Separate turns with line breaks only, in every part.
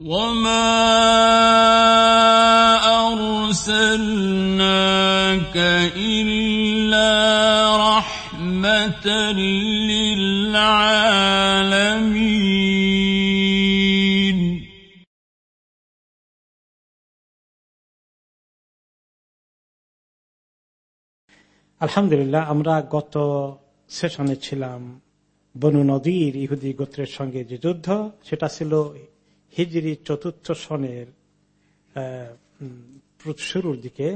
وما أرسلناك إلا رحمة للعالمين
আলহামদুলিল্লাহ আমরা গত সেশনে ছিলাম বনু নদীর ইহুদি গোত্রের সঙ্গে যে যুদ্ধ সেটা ছিল হিজরি চতুর্থ সনের শুরুর দিকে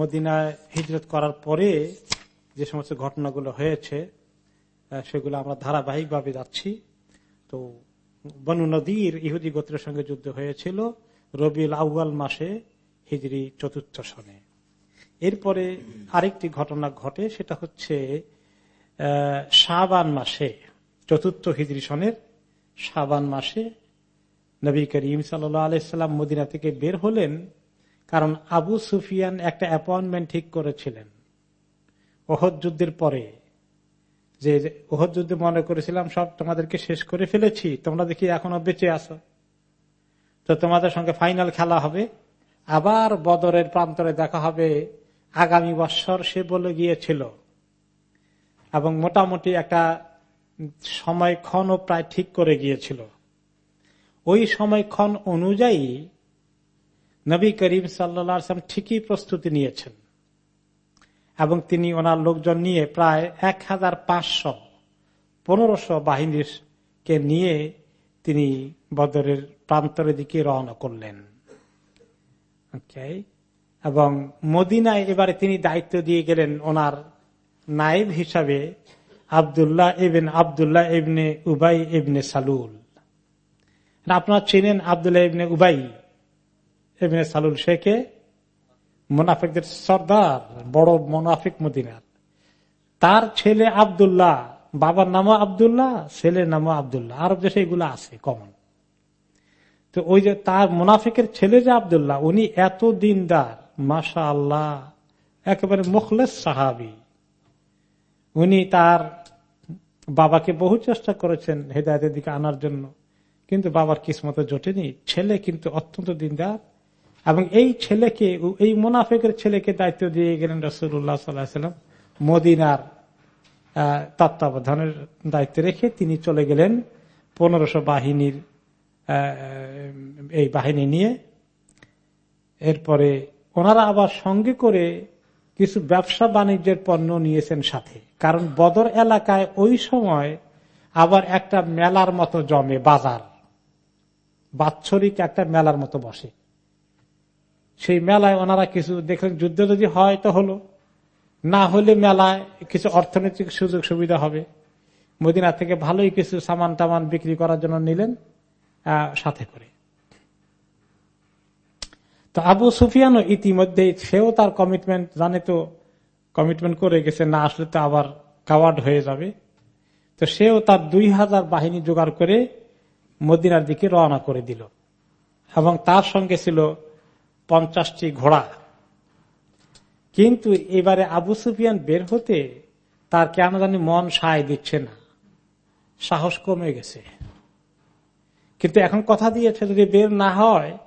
মদিনায় হিজরত করার পরে যে সমস্ত ঘটনাগুলো হয়েছে সেগুলো আমরা ধারাবাহিকভাবে যাচ্ছি। তো বনু নদীর ইহুদি গোত্রের সঙ্গে যুদ্ধ হয়েছিল রবিউল আউয়াল মাসে হিজরি চতুর্থ সনে। এরপরে আরেকটি ঘটনা ঘটে, সেটা হচ্ছে শাবান মাসে চতুর্থ হিজড়ি সনের শাবান মাসে নবী করিম সাল্লাম মদিনা থেকে বের হলেন কারণ আবু সুফিয়ান একটা অ্যাপয়েন্টমেন্ট ঠিক করেছিলেন। ওহদ যুদ্ধের পরে যে ওহদ যুদ্ধে মনে করেছিলাম, সব তোমাদেরকে শেষ করে ফেলেছি, তোমরা দেখি এখনও বেঁচে আসো তো তোমাদের সঙ্গে ফাইনাল খেলা হবে। আবার বদরের প্রান্তরে দেখা হবে। আগামী বৎসর সে বলে গিয়েছিল। এবং মোটামুটি একটা সময় ক্ষণও প্রায় ঠিক করে গিয়েছিল। ওই সময় ক্ষণ অনুযায়ী নবী করিম সাল্লাম ঠিকই প্রস্তুতি নিয়েছেন এবং তিনি ওনার লোকজন নিয়ে প্রায় এক হাজার পাঁচশো, পনেরোশো বাহিনীর কে নিয়ে তিনি বদরের প্রান্তরের দিকে রওনা করলেন। এবং মদিনায় এবারে তিনি দায়িত্ব দিয়ে গেলেন ওনার নাইব হিসাবে আবদুল্লাহ ইবিন আবদুল্লাহ ইবনে উবাই ইবনে সালুল। আপনার চিনেন আবদুল্লাহ ইবনে উবাই ইবনে সালুল শেখে মোনাফিকদের সর্দার, বড় মোনাফিক মদিনার। তার ছেলে আবদুল্লাহ, বাবার নামও আবদুল্লাহ, ছেলের নামও আবদুল্লাহ। আরব দেশে এগুলো আছে কমন তো ওই যে তার মুনাফিকের ছেলে যে আবদুল্লাহ, উনি এত দিনদার মাসা আল্লাহ একেবারে মুখলেস সাহাবি। উনি তার বাবাকে বহু চেষ্টা করেছেন হেদায়তের দিকে আনার জন্য, কিন্তু বাবার কিসমতে জোটেনি। ছেলে কিন্তু অত্যন্ত দিনদার। এবং এই ছেলেকে, এই মুনাফেকের ছেলেকে দায়িত্ব দিয়ে গেলেন রসুল্লাহ সাল্লাম মদিনার তত্ত্বাবধানের দায়িত্ব রেখে তিনি চলে গেলেন পনেরোশো বাহিনীর এই বাহিনী নিয়ে। এরপরে ওনারা আবার সঙ্গে করে কিছু ব্যবসা বাণিজ্যের পণ্য নিয়েছেন সাথে। কারণ বদর এলাকায় ওই সময় আবার একটা মেলার মতো জমে বাজার। বাৎসরিক একটা মেলার মতো বসে। সেই মেলায় ওনারা কিছু দেখলেন, যুদ্ধ যদি হয় তো হলো। না হলে মেলায় কিছু অর্থনৈতিক সুযোগ সুবিধা হবে। মদিনা থেকে ভালোই কিছু সামান টামান বিক্রি করার জন্য নিলেন সাথে করে। তো আবু সুফিয়ানও ইতিমধ্যে সেও তার কমিটমেন্ট জানে তো কমিটমেন্ট করে গেছে, না আসলে তো আবার কাওয়ার্ড হয়ে যাবে। তো সেও তার দুই হাজার বাহিনী জোগাড় করে মদিনার দিকে রওনা করে দিল। এবং তার সঙ্গে ছিল পঞ্চাশটি ঘোড়া। কিন্তু এবারে আবু সুফিয়ান বের হতে তার কেন জানি মন সায় দিচ্ছে না। সাহস কমে গেছে। কিন্তু এখন কথা দিয়েছে, যদি বের না হয়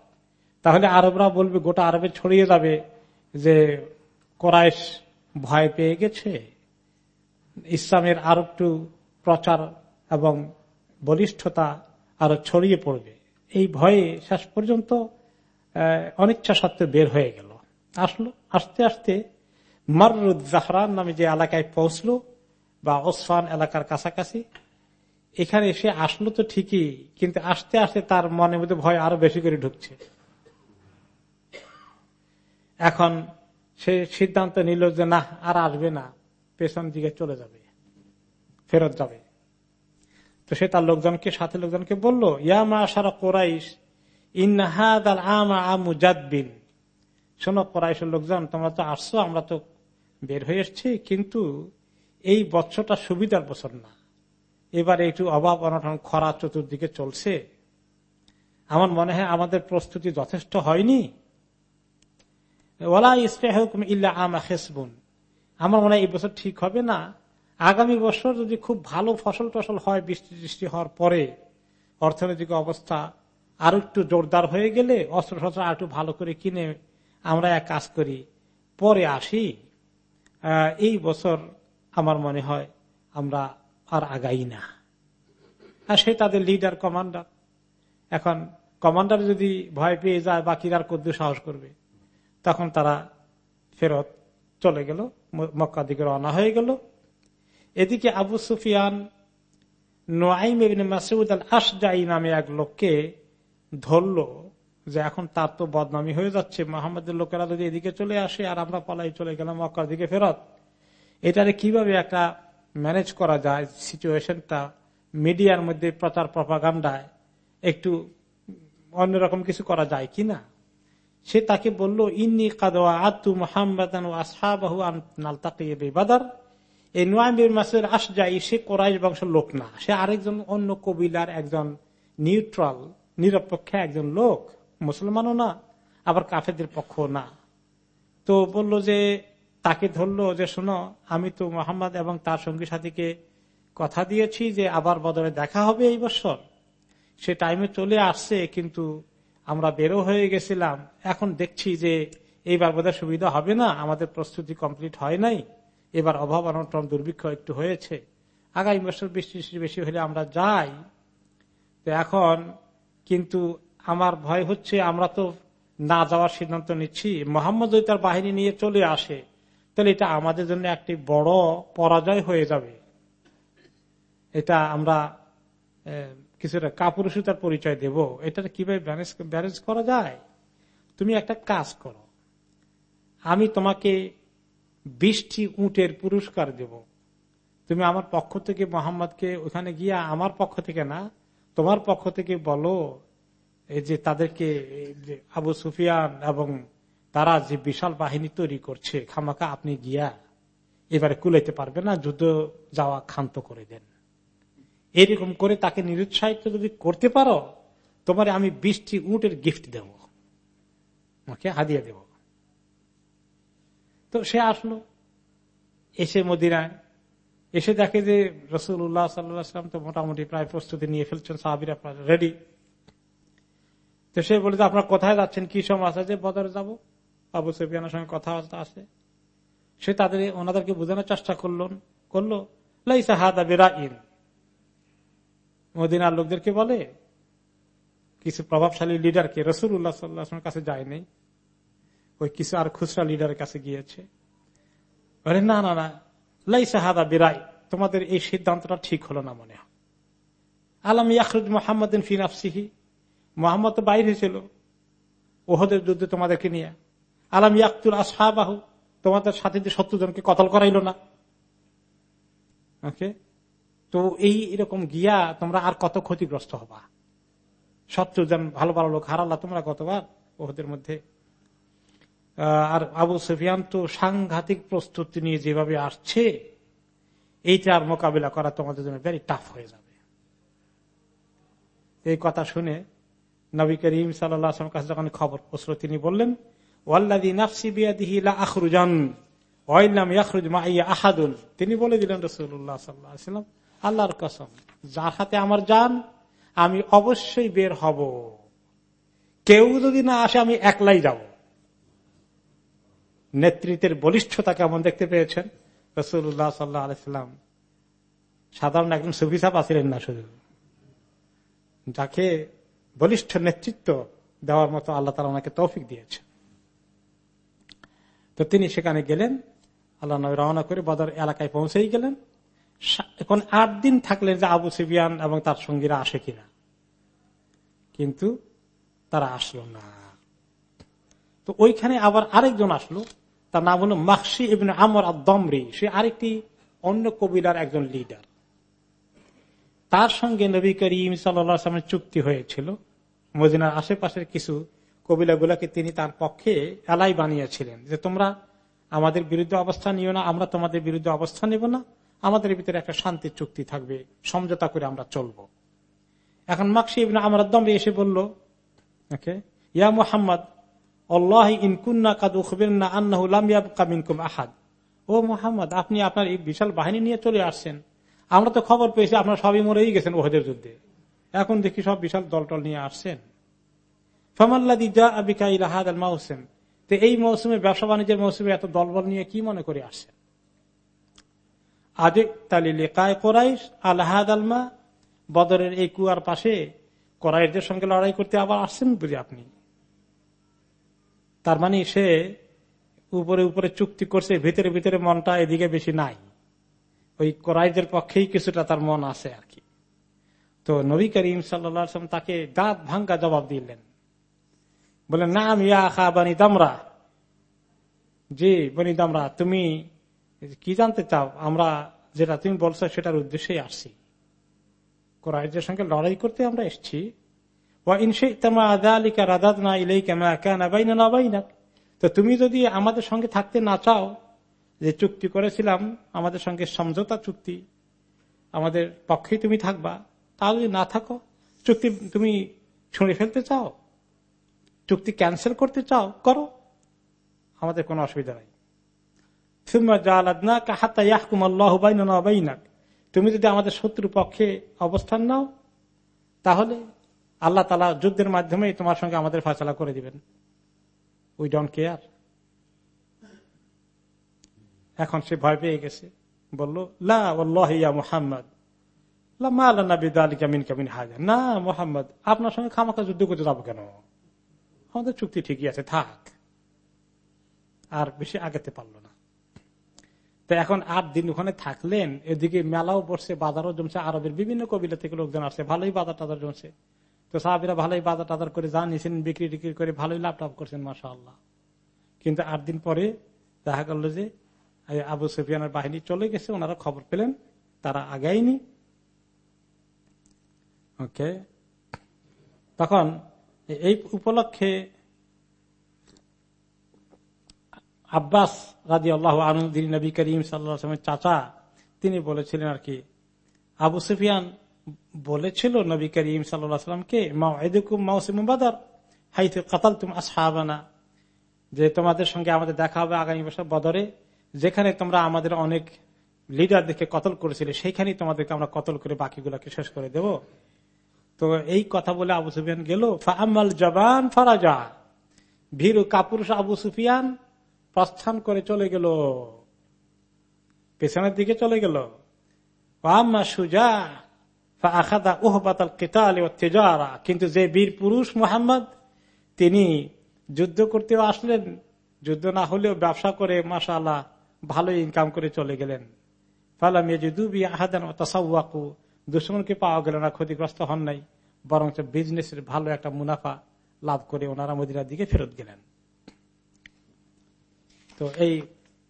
তাহলে আরবরা বলবে, গোটা আরবে ছড়িয়ে যাবে যে কোরআশ ভয় পেয়ে গেছে। ইসলামের আরও একটু প্রচার এবং বলিষ্ঠতা আরও ছড়িয়ে পড়বে। এই ভয়ে শেষ পর্যন্ত অনিচ্ছা সত্ত্বে বের হয়ে গেল। আসলো, আস্তে আস্তে মারুদ জাহরান নামে যে এলাকায় পৌঁছলো, বা ওসফান এলাকার কাছাকাছি, এখানে এসে আসলো তো ঠিকই, কিন্তু আস্তে আস্তে তার মনের মধ্যে ভয় আরও বেশি করে ঢুকছে। এখন সে সিদ্ধান্ত নিল যে না, আর আসবে না, পেছন দিকে চলে যাবে, ফেরত যাবে। তো সে তার লোকজনকে, সাথে লোকজনকে বলল ইয়ামা সারা কোরাইশ ইনহাদ আল আমা আমু শোনো কোরাইশের লোকজন, তোমরা তো আসছো, আমরা তো বের হয়ে এসছি, কিন্তু এই বছরটা সুবিধার বছর না। এবার একটু অভাব অনটন, খরা চতুর্দিকে চলছে। আমার মনে হয় আমাদের প্রস্তুতি যথেষ্ট হয়নি। ওলা আমার মনে হয় এই বছর ঠিক হবে না। আগামী বছর যদি খুব ভালো ফসল টসল হয়, বৃষ্টি বৃষ্টি হওয়ার পরে অর্থনৈতিক অবস্থা আর একটু জোরদার হয়ে গেলে অস্ত্র শস্ত্র আর একটু ভালো করে কিনে আমরা এক কাজ করি, পরে আসি। এই বছর আমার মনে হয় আমরা আর আগাই না। আর সে তাদের লিডার কমান্ডার এখন কমান্ডার যদি ভয় পেয়ে যায়, বাকিরা কদ্দু সাহস করবে। তখন তারা ফেরত চলে গেল মক্কা দিকে রওনা হয়ে গেল। এদিকে আবু সুফিয়ান নোয়াইম মাসুদ আল আসজাই নামে এক লোককে ধরল যে এখন তার তো বদনামি হয়ে যাচ্ছে, মোহাম্মদের লোকেরা যদি এদিকে চলে আসে আর আমরা পালাই চলে গেলাম মক্কার দিকে ফেরত। এটারে কীভাবে একটা ম্যানেজ করা যায়? সিচুয়েশনটা মিডিয়ার মধ্যে প্রচার প্রপাগান্ডায় একটু অন্যরকম কিছু করা যায় কিনা সে তাকে বলল, ইন্নি কাদোয়া আতু মোহাম্মদ বাদার। এই নোয়াবির মাসের যাই সে কোরাইশ বংশের লোক না। সে আরেকজন অন্য কবিলার একজন নিউট্রাল, নিরপেক্ষ একজন লোক, মুসলমানও না, আবার কাফেদের পক্ষ না। তো বলল যে, তাকে ধরলো যে, শোনো, আমি তো মোহাম্মদ এবং তার সঙ্গী সাথীকে কথা দিয়েছি যে, আবার বদলে দেখা হবে এই বছর। সে টাইমে চলে আসছে, কিন্তু আমরা বেরো হয়ে গেছিলাম, এখন দেখছি যে এইবার বোধহয় সুবিধা হবে না, আমাদের প্রস্তুতি কমপ্লিট হয় নাই, এবার অভাব অনটন দুর্ভিক্ষ একটু হয়েছে। আগামী বছর বৃষ্টি বেশি হলে আমরা যাই। তো এখন কিন্তু আমার ভয় হচ্ছে আমরা তো না যাওয়ার সিদ্ধান্ত নিচ্ছি। মোহাম্মদ যদি তার বাহিনী নিয়ে চলে আসে, তাহলে এটা আমাদের জন্য একটি বড় পরাজয় হয়ে যাবে। এটা আমরা কিছুটা কাপুরুষতার পরিচয় দেব এটা কীভাবে করা যায়? তুমি একটা কাজ করো। আমি তোমাকে বিশটি উটের পুরস্কার দেব। তুমি আমার পক্ষ থেকে মোহাম্মদকে ওখানে গিয়া আমার পক্ষ থেকে না, তোমার পক্ষ থেকে বলো, এই যে তাদেরকে আবু সুফিয়ান এবং তারা যে বিশাল বাহিনী তৈরি করছে খামাকা আপনি গিয়া এবারে কুলাইতে পারবে না, যুদ্ধ যাওয়া ক্ষান্ত করে দেন। এরকম করে তাকে নিরুৎসাহিত যদি করতে পারো, তোমার আমি বিশটি উটের গিফট দেব। ওকে হাদিয়া দেব। তো সে আসলো, এসে মদিনায়। এসে দেখে যে রসুল্লাহ সাল্লাম তো মোটামুটি প্রায় প্রস্তুতি নিয়ে ফেলছেন, সাহাবিরা রেডি তো সে বলে আপনার কোথায় যাচ্ছেন? কি সময় আছে? যে বদরে যাব। আবু সুফিয়ানের সঙ্গে কথা আছে সে তাদের, ওনাদেরকে বোঝানোর চেষ্টা করল, করল, লাইসা হাদা বেরা ইন মদিনার লোকদেরকে বলে, কিছু প্রভাবশালী লিডারকে রসুল উল্লাহ সাল্লাহ কাছে যায়নি ওই কিছু আর খুচরা লিডারের কাছে গিয়েছে। বলে, না না না, লাইসা সাহাদা বিরাই, তোমাদের এই সিদ্ধান্তটা ঠিক হলো না মনে হয়। আলম ইয়াকরুদ মোহাম্মদ ফিন আফসিহি মোহাম্মদ তো বাইরে ছিল, ওহদের যুদ্ধে তোমাদেরকে নিয়ে। আলম ইয়াকুল আসহাবাহু, তোমাদের সাথে সত্তর জনকে কতল করাইল না। ওকে? তো এই এরকম গিয়া তোমরা আর কত ক্ষতিগ্রস্ত হবা? সত্তর জন ভালো ভালো লোক হারালা, তোমরা কতবার ওহদের মধ্যে? আর আবু সুফিয়ান তো সাংঘাতিক প্রস্তুতি নিয়ে যেভাবে আসছে এইটার মোকাবিলা করা তোমাদের জন্য ভেরি টাফ হয়ে যাবে। এই কথা শুনে নবী করিম সাল্লাম কাছে যখন খবর পৌঁছল, তিনি বললেন তিনি বলে দিলেন রসুল্লাহ সাল্লাম আল্লাহর কসম, যার হাতে আমার যান, আমি অবশ্যই বের হব। কেউ যদি না আসে, আমি একলাই যাব। নেতৃত্বের বলিষ্ঠতা কেমন দেখতে পেয়েছেন? রসুল্লাহ সাল্লাহ আলাইসাল্লাম সাধারণ একজন সুবিধা পাচ্ছিলেন না শুধু। যাকে বলিষ্ঠ নেতৃত্ব দেওয়ার মতো আল্লাহ তালা ওনাকে তৌফিক দিয়েছে তো তিনি সেখানে গেলেন, আল্লাহ নবী রওনা করে বদর এলাকায় পৌঁছেই গেলেন। এখন আট দিন থাকলে যে আবু সিবিয়ান এবং তার সঙ্গীরা আসে কিনা? কিন্তু তারা আসলো না। তো ওইখানে আবার আরেকজন আসলো, তার নাম হলো মাকসি ইবিন আমর আদমরি সে আরেকটি অন্য কবিলার একজন লিডার তার সঙ্গে নবী করিম সাল্লামের চুক্তি হয়েছিল। মদিনার আশেপাশের কিছু কবিলাগুলাকে তিনি তার পক্ষে এলাই বানিয়েছিলেন যে তোমরা আমাদের বিরুদ্ধে অবস্থান নিও না, আমরা তোমাদের বিরুদ্ধে অবস্থান নেব না। আমাদের ভিতরে একটা শান্তির চুক্তি থাকবে, সমঝোতা করে আমরা চলব। এখন মাকসি আমার দম এসে বলল ওকে ইয়া মোহাম্মদ, আল্লাহ ইনকুন্না কাদু না আন্নাহুলামিয়াকুম আহাদ। ও মোহাম্মদ, আপনি আপনার এই বিশাল বাহিনী নিয়ে চলে আসছেন। আমরা তো খবর পেয়েছি, আপনার সবই মরেই গেছেন ওহেদের যুদ্ধে। এখন দেখি সব বিশাল দলটল নিয়ে আসছেন। ফমাল্লাদি যা আবিকা ইলাহাদ আল মাউসেম। তো এই মৌসুমে ব্যবসা বাণিজ্যের মৌসুমে এত দলবল নিয়ে কি মনে করে আসছেন? আজে তালি লেকায় কোরাইশ আলহাদ আলমা বদরের এই কুয়ার পাশে কোরাইশদের সঙ্গে লড়াই করতে আবার আসছেন বুঝি আপনি? তার মানে সে উপরে উপরে চুক্তি করছে, ভিতরে ভিতরে মনটা এদিকে বেশি নাই। ওই কোরাইদের পক্ষেই কিছুটা তার মন আছে আর কি। তো নবী করিম সাল্লাম তাকে দাঁত ভাঙ্গা জবাব দিলেন। বলে নাম ইয়া খা বানি দামরা। জি, বনি দামরা, তুমি কি জানতে চাও? আমরা যেটা তুমি বলছো, সেটার উদ্দেশ্যে আসছি। কোরআদের সঙ্গে লড়াই করতে আমরা এসছি। তো তুমি যদি আমাদের সঙ্গে থাকতে না চাও, যে চুক্তি করেছিলাম, আমাদের সঙ্গে সমঝোতা চুক্তি, আমাদের পক্ষেই তুমি থাকবা, তাহলে না থাকো, চুক্তি তুমি ছুঁড়ে ফেলতে চাও, চুক্তি ক্যান্সেল করতে চাও, করো। আমাদের কোনো অসুবিধা নাই। তুমি যদি আমাদের শত্রু পক্ষে অবস্থান নাও, তাহলে আল্লাহ তালা যুদ্ধের মাধ্যমে তোমার সঙ্গে আমাদের ফয়সলা করে দিবেন। উই ডোন্ট কেয়ার এখন সে ভয় পেয়ে গেছে। বলল লাহিয়া মোহাম্মদ না মোহাম্মদ, আপনার সঙ্গে খামাখা যুদ্ধ করতে যাব কেন? আমাদের চুক্তি ঠিকই আছে, থাক। আর বেশি আগাতে পারল না। তো এখন আট দিন ওখানে থাকলেন, এদিকে মেলাও বসছে, বাজারও জমছে, আরবের বিভিন্ন কবিলা থেকে লোকজন আসছে, ভালোই বাজার টাজার জমছে। তো সাহাবিরা ভালোই বাজার টাজার করে যা নিয়েছেন, বিক্রি টিক্রি করে ভালোই লাভ টাভ করছেন মাসা কিন্তু আট দিন পরে দেখা গেল যে আবু সুফিয়ানের বাহিনী চলে গেছে, ওনারা খবর পেলেন, তারা আগায়নি। ওকে। তখন এই উপলক্ষে আব্বাস রাজি আল্লাহ আনন্দিন নবী করিম সাল্লামের চাচা, তিনি বলেছিলেন আর কি, আবু সুফিয়ান বলেছিল নবী করিম সাল্লামকে যে তোমাদের সঙ্গে আমাদের দেখা হবে আগামী বছর বদরে, যেখানে তোমরা আমাদের অনেক লিডার দেখে কতল করেছিলে, সেইখানেই তোমাদেরকে আমরা কতল করে বাকিগুলোকে শেষ করে দেব। তো এই কথা বলে আবু সুফিয়ান গেল ফাহাম্মাল জবান ফারাজা, ভীরু কাপুরুষ আবু সুফিয়ান প্রস্থান করে চলে গেল। পেছনের দিকে চলে গেল। সুজা কিন্তু যে বীর পুরুষ মোহাম্মদ, তিনি যুদ্ধ করতেও আসলেন। যুদ্ধ না হলেও ব্যবসা করে মাসাল্লাহ ভালো ইনকাম করে চলে গেলেন। ফালাম আহাদান দুশ্মনকে পাওয়া গেল না, ক্ষতিগ্রস্ত হন নাই। বরং বিজনেসের ভালো একটা মুনাফা লাভ করে ওনারা মদিনার দিকে ফেরত গেলেন। তো এই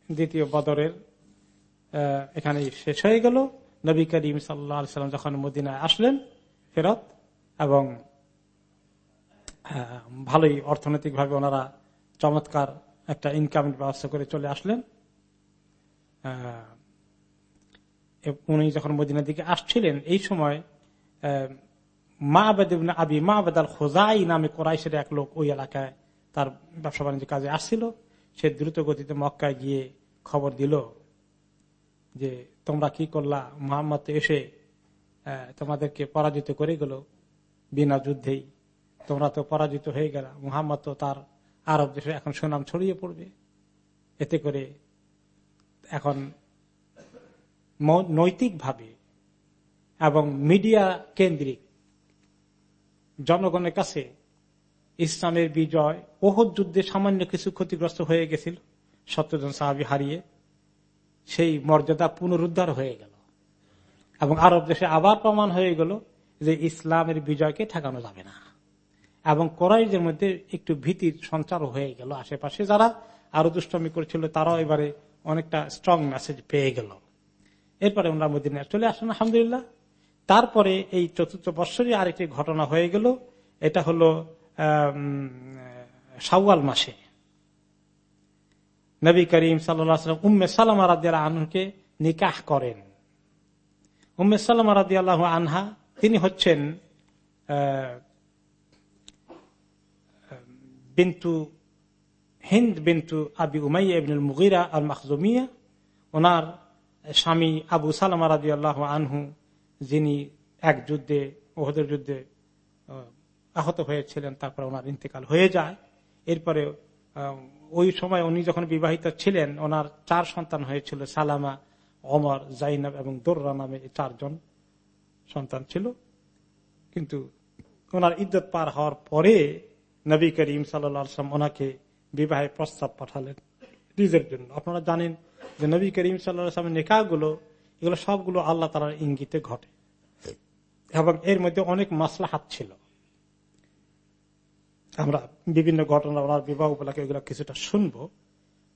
দ্বিতীয় বদরের এখানে শেষ হয়ে গেল। নবী করিম সাল্লাম যখন মদিনায় আসলেন, ফেরত এবং ভালোই অর্থনৈতিক ভাবে ওনারা চমৎকার একটা ইনকামের ব্যবস্থা করে চলে আসলেন। উনি যখন মদিনার দিকে আসছিলেন, এই সময় মা আবেদ আবি মা আবেদ আল খোজাই নামে কোরাইশের এক লোক ওই এলাকায় তার ব্যবসা বাণিজ্য কাজে আসছিল। সে দ্রুত গতিতে মক্কায় গিয়ে খবর দিল যে তোমরা কি করলা? মোহাম্মদ এসে তোমাদেরকে পরাজিত করে গেল বিনা যুদ্ধেই। তোমরা তো পরাজিত হয়ে গেল। মুহাম্মদ তো তার আরব দেশে এখন সুনাম ছড়িয়ে পড়বে। এতে করে এখন নৈতিকভাবে এবং মিডিয়া কেন্দ্রিক জনগণের কাছে ইসলামের বিজয়, ওহদ যুদ্ধে সামান্য কিছু ক্ষতিগ্রস্ত হয়ে গেছিল। সত্যজন সাহাবি হারিয়ে সেই মর্যাদা পুনরুদ্ধার হয়ে গেল। এবং আরব দেশে আবার প্রমাণ হয়ে গেল যে ইসলামের বিজয়কে ঠেকানো যাবে না। এবং কোরাইদের মধ্যে একটু ভীতির সঞ্চার হয়ে গেল আশেপাশে। যারা আরও দুষ্টমি করেছিল, তারাও এবারে অনেকটা স্ট্রং মেসেজ পেয়ে গেল। এরপরে ওনারা মদিনা চলে আসেন, আলহামদুলিল্লাহ। তারপরে এই চতুর্থ বৎসরই আরেকটি ঘটনা হয়ে গেল। এটা হলো সাওয়াল মাসে। নবী করিম সাল্লাম উম্মে সালাম রাদিয়াল আনহুকে নিকাহ করেন। উম্মে সালাম রাদিয়াল্লাহ আনহা, তিনি হচ্ছেন বিন্তু, হিন্দ বিন্তু আবি উমাইয়া মুগিরা আল মখজুমিয়া ওনার স্বামী আবু সালামা রাজি আল্লাহ আনহু, যিনি এক যুদ্ধে ওহদের যুদ্ধে আহত হয়েছিলেন, তারপরে ওনার ইন্তেকাল হয়ে যায়। এরপরে ওই সময় উনি যখন বিবাহিত ছিলেন, ওনার চার সন্তান হয়েছিল, সালামা অমর জাইনাব এবং দোররা নামে চারজন সন্তান ছিল। কিন্তু ওনার ইদ্যত পার হওয়ার পরে নবী করিম সাল্লাম ওনাকে বিবাহে প্রস্তাব পাঠালেন নিজের জন্য। আপনারা জানেন যে নবী করিম সাল্লামের নেকা গুলো এগুলো সবগুলো আল্লাহ তালার ইঙ্গিতে ঘটে। এবং এর মধ্যে অনেক মাসলা হাত ছিল। আমরা বিভিন্ন ঘটনা, ওনার বিবাহ উপলক্ষে এগুলো কিছুটা শুনব।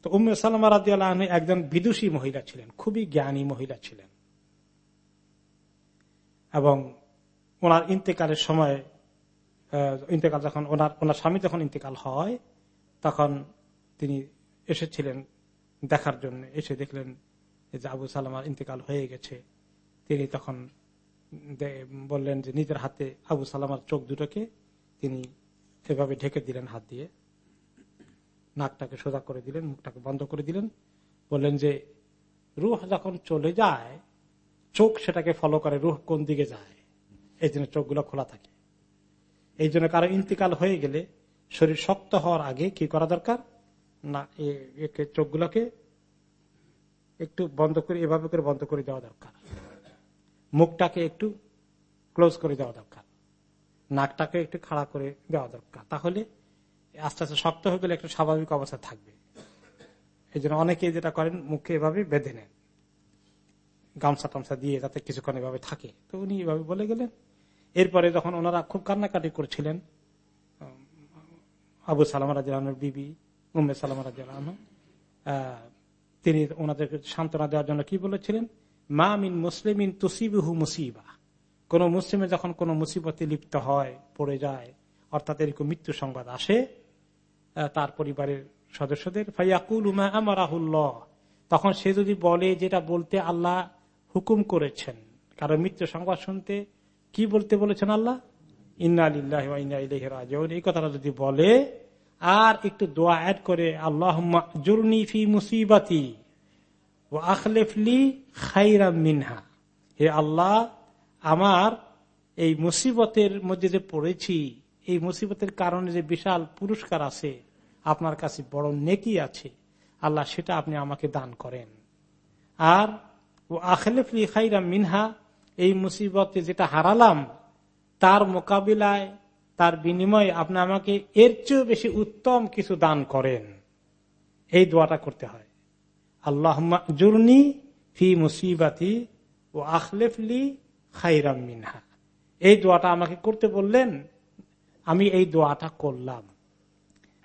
তো উম্মে সালামা রাজি আল্লাহ একজন বিদুষী মহিলা ছিলেন, খুবই জ্ঞানী মহিলা ছিলেন। এবং ওনার ইন্তেকালের সময় ইন্তেকাল যখন ওনার ওনার স্বামী যখন ইন্তেকাল হয়, তখন তিনি এসেছিলেন দেখার জন্য। এসে দেখলেন যে আবু সালামার ইন্তেকাল হয়ে গেছে। তিনি তখন বললেন যে নিজের হাতে আবু সালামার চোখ দুটোকে তিনি এভাবে ঢেকে দিলেন হাত দিয়ে। নাকটাকে সোজা করে দিলেন, মুখটাকে বন্ধ করে দিলেন। বললেন যে, রুহ যখন চলে যায়, চোখ সেটাকে ফলো করে রুহ কোন দিকে যায়। এই জন্য চোখগুলো খোলা থাকে। এই জন্য কারও ইন্তিকাল হয়ে গেলে শরীর শক্ত হওয়ার আগে কি করা দরকার? না চোখগুলোকে একটু বন্ধ করে, এভাবে করে বন্ধ করে দেওয়া দরকার। মুখটাকে একটু ক্লোজ করে দেওয়া দরকার। নাকটাকে একটু খাড়া করে দেওয়া দরকার। তাহলে আস্তে আস্তে শক্ত হয়ে গেলে একটু স্বাভাবিক অবস্থা থাকবে। এই জন্য অনেকে যেটা করেন, মুখে এভাবে বেঁধে নেন। গামছা টামছা দিয়ে যাতে কিছুক্ষণ এভাবে থাকে। তো উনি এভাবে বলে গেলেন। এরপরে যখন ওনারা খুব কান্নাকাটি করছিলেন আবু সালাম রাজিয়ানের বিবি, উম্মে সালাম রাজিয়ান তিনি ওনাদেরকে সান্ত্বনা দেওয়ার জন্য কি বলেছিলেন? মা মিন মুসলিমিন তুসিবহু মুসিবা। কোন মুসলিমে যখন কোন মুসিবতে লিপ্ত হয়, পড়ে যায়, অর্থাৎ এরকম মৃত্যু সংবাদ আসে তার পরিবারের সদস্যদের তখন সে যদি বলে যেটা বলতে আল্লাহ হুকুম করেছেন কারণ মৃত্যু সংবাদ শুনতে কি বলতে বলেছেন আল্লাহ? ইন্না এই কথাটা যদি বলে, আর একটু দোয়া অ্যাড করে আল্লাহ জুরনি ফি মুসিবাতি ও আখলেফলি খাইরা মিনহা। হে আল্লাহ আমার এই মুসিবতের মধ্যে যে পড়েছি, এই মুসিবতের কারণে যে বিশাল পুরস্কার আছে, আপনার কাছে বড় নেকি আছে, আল্লাহ সেটা আপনি আমাকে দান করেন। আর, ও আখলেফলি খাইরা মিনহা, এই মুসিবতে যেটা হারালাম, তার মোকাবিলায়, তার বিনিময়ে আপনি আমাকে এর চেয়েও বেশি উত্তম কিছু দান করেন। এই দোয়াটা করতে হয়। আল্লাহ জুরনি ফি মুসিবাতি ও আখলেফলি খাইরাম মিনহা। এই দোয়াটা আমাকে করতে বললেন, আমি এই দোয়াটা করলাম।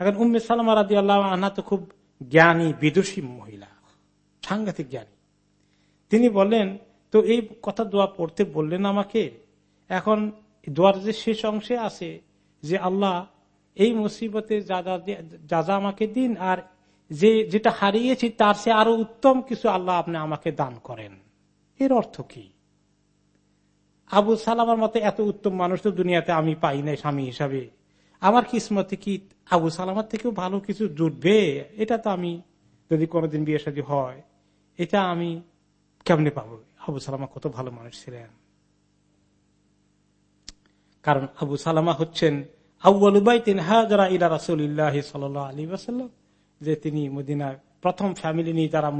এখন উম্মে সালাম রাজি আল্লাহ আনা তো খুব জ্ঞানী, বিদুষী মহিলা, সাংঘাতিক জ্ঞানী। তিনি বললেন, তো এই কথা দোয়া পড়তে বললেন আমাকে? এখন দোয়ার যে শেষ অংশে আছে যে আল্লাহ এই মুসিবতে যা যা আমাকে দিন আর যে, যেটা হারিয়েছি তার সে আরও উত্তম কিছু আল্লাহ আপনি আমাকে দান করেন। এর অর্থ কি? আবু সালামার মতো এত উত্তম মানুষ তো দুনিয়াতে আমি পাই নাই স্বামী হিসাবে। আমার কিসমতে কি আবু সালামার থেকেও ভালো কিছু জুটবে? এটা তো আমি যদি কোনোদিন বিয়ে সাজি হয়, এটা আমি কেমনে পাবো? আবু সালামা কত ভালো মানুষ ছিলেন। কারণ আবু সালামা হচ্ছেন যে তিনি মদিনা প্রথম ফ্যামিলি নিয়ে যারা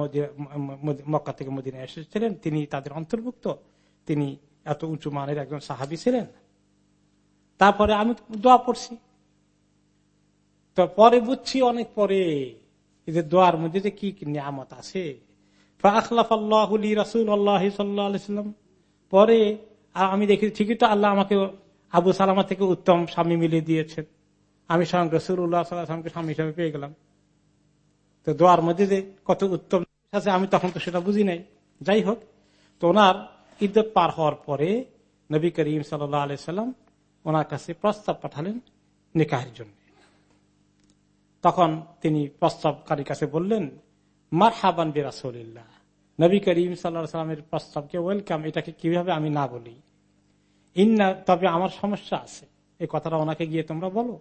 মক্কা থেকে মদিনা এসেছিলেন। তিনি তাদের অন্তর্ভুক্ত। তিনি এত উঁচু মানের একজন সাহাবি ছিলেন। তারপরে আমি দোয়া পড়ছি। পরে বুঝছি অনেক পরে যে দোয়ার মধ্যে যে কি নিয়ামত আছে। পরে আমি দেখি ঠিকই তো আল্লাহ আমাকে আবু সালামা থেকে উত্তম স্বামী মিলিয়ে দিয়েছেন। আমি স্বয়ং রসুল্লাহ সাল্লামকে স্বামী হিসাবে পেয়ে গেলাম। তো দোয়ার মধ্যে যে কত উত্তম আছে, আমি তখন তো সেটা বুঝি নাই। যাই হোক, তো ওনার ইদ্যত পার হওয়ার পরে নবী করিম সাল্লাহ আলি সাল্লাম ওনার কাছে প্রস্তাব পাঠালেন নিকাহের জন্য। তখন তিনি প্রস্তাবকারীর কাছে বললেন মার হাবান বিরাসল্লাহ নবী করিম সাল্লা সাল্লামের প্রস্তাবকে ওয়েলকাম, এটাকে কীভাবে আমি না বলি? ইন্না, তবে আমার সমস্যা আছে। এই কথাটা ওনাকে গিয়ে তোমরা বলো।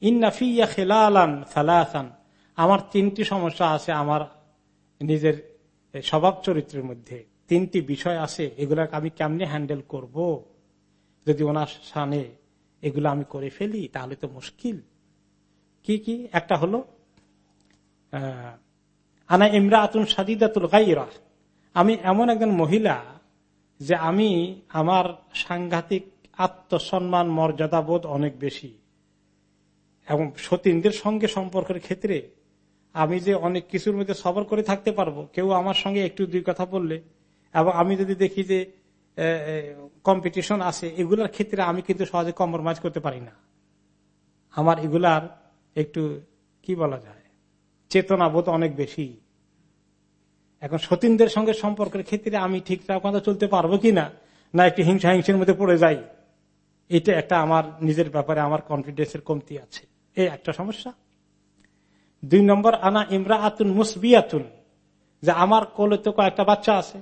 ইন্না ফিয়া খেলালান সালাসান। আমার তিনটি সমস্যা আছে আমার নিজের স্বভাব চরিত্রের মধ্যে। তিনটি বিষয় আছে, এগুলাকে আমি কেমনে হ্যান্ডেল করব? যদি ওনার সানে এগুলো আমি করে ফেলি, তাহলে তো মুশকিল। কি কি? একটা হলো আনা ইমরা আতুন সাদিদাতুল গাইরা আমি এমন একজন মহিলা যে আমি আমার সাংঘাতিক আত্মসম্মান, মর্যাদা বোধ অনেক বেশি। এবং সতীনদের সঙ্গে সম্পর্কের ক্ষেত্রে আমি যে অনেক কিছুর মধ্যে সবর করে থাকতে পারব, কেউ আমার সঙ্গে একটু দুই কথা বললে এবং আমি যদি দেখি যে কম্পিটিশন আছে, এগুলার ক্ষেত্রে আমি কিন্তু সহজে কম্প্রোমাইজ করতে পারি না। আমার এগুলার একটু, কি বলা যায় চেতনা বোধ অনেক বেশি। এখন সতীনদের সঙ্গে সম্পর্কের ক্ষেত্রে আমি ঠিকঠাক মতো চলতে পারব কিনা না একটু হিংসা হিংসের মধ্যে পড়ে যাই, এটা একটা আমার নিজের ব্যাপারে আমার কনফিডেন্সের কমতি আছে। এই একটা সমস্যা। দুই নম্বর, আনা ইমরা আতুন মুসবিয়াতুন, যে আমার কোলে তো কয়েকটা বাচ্চা আছে।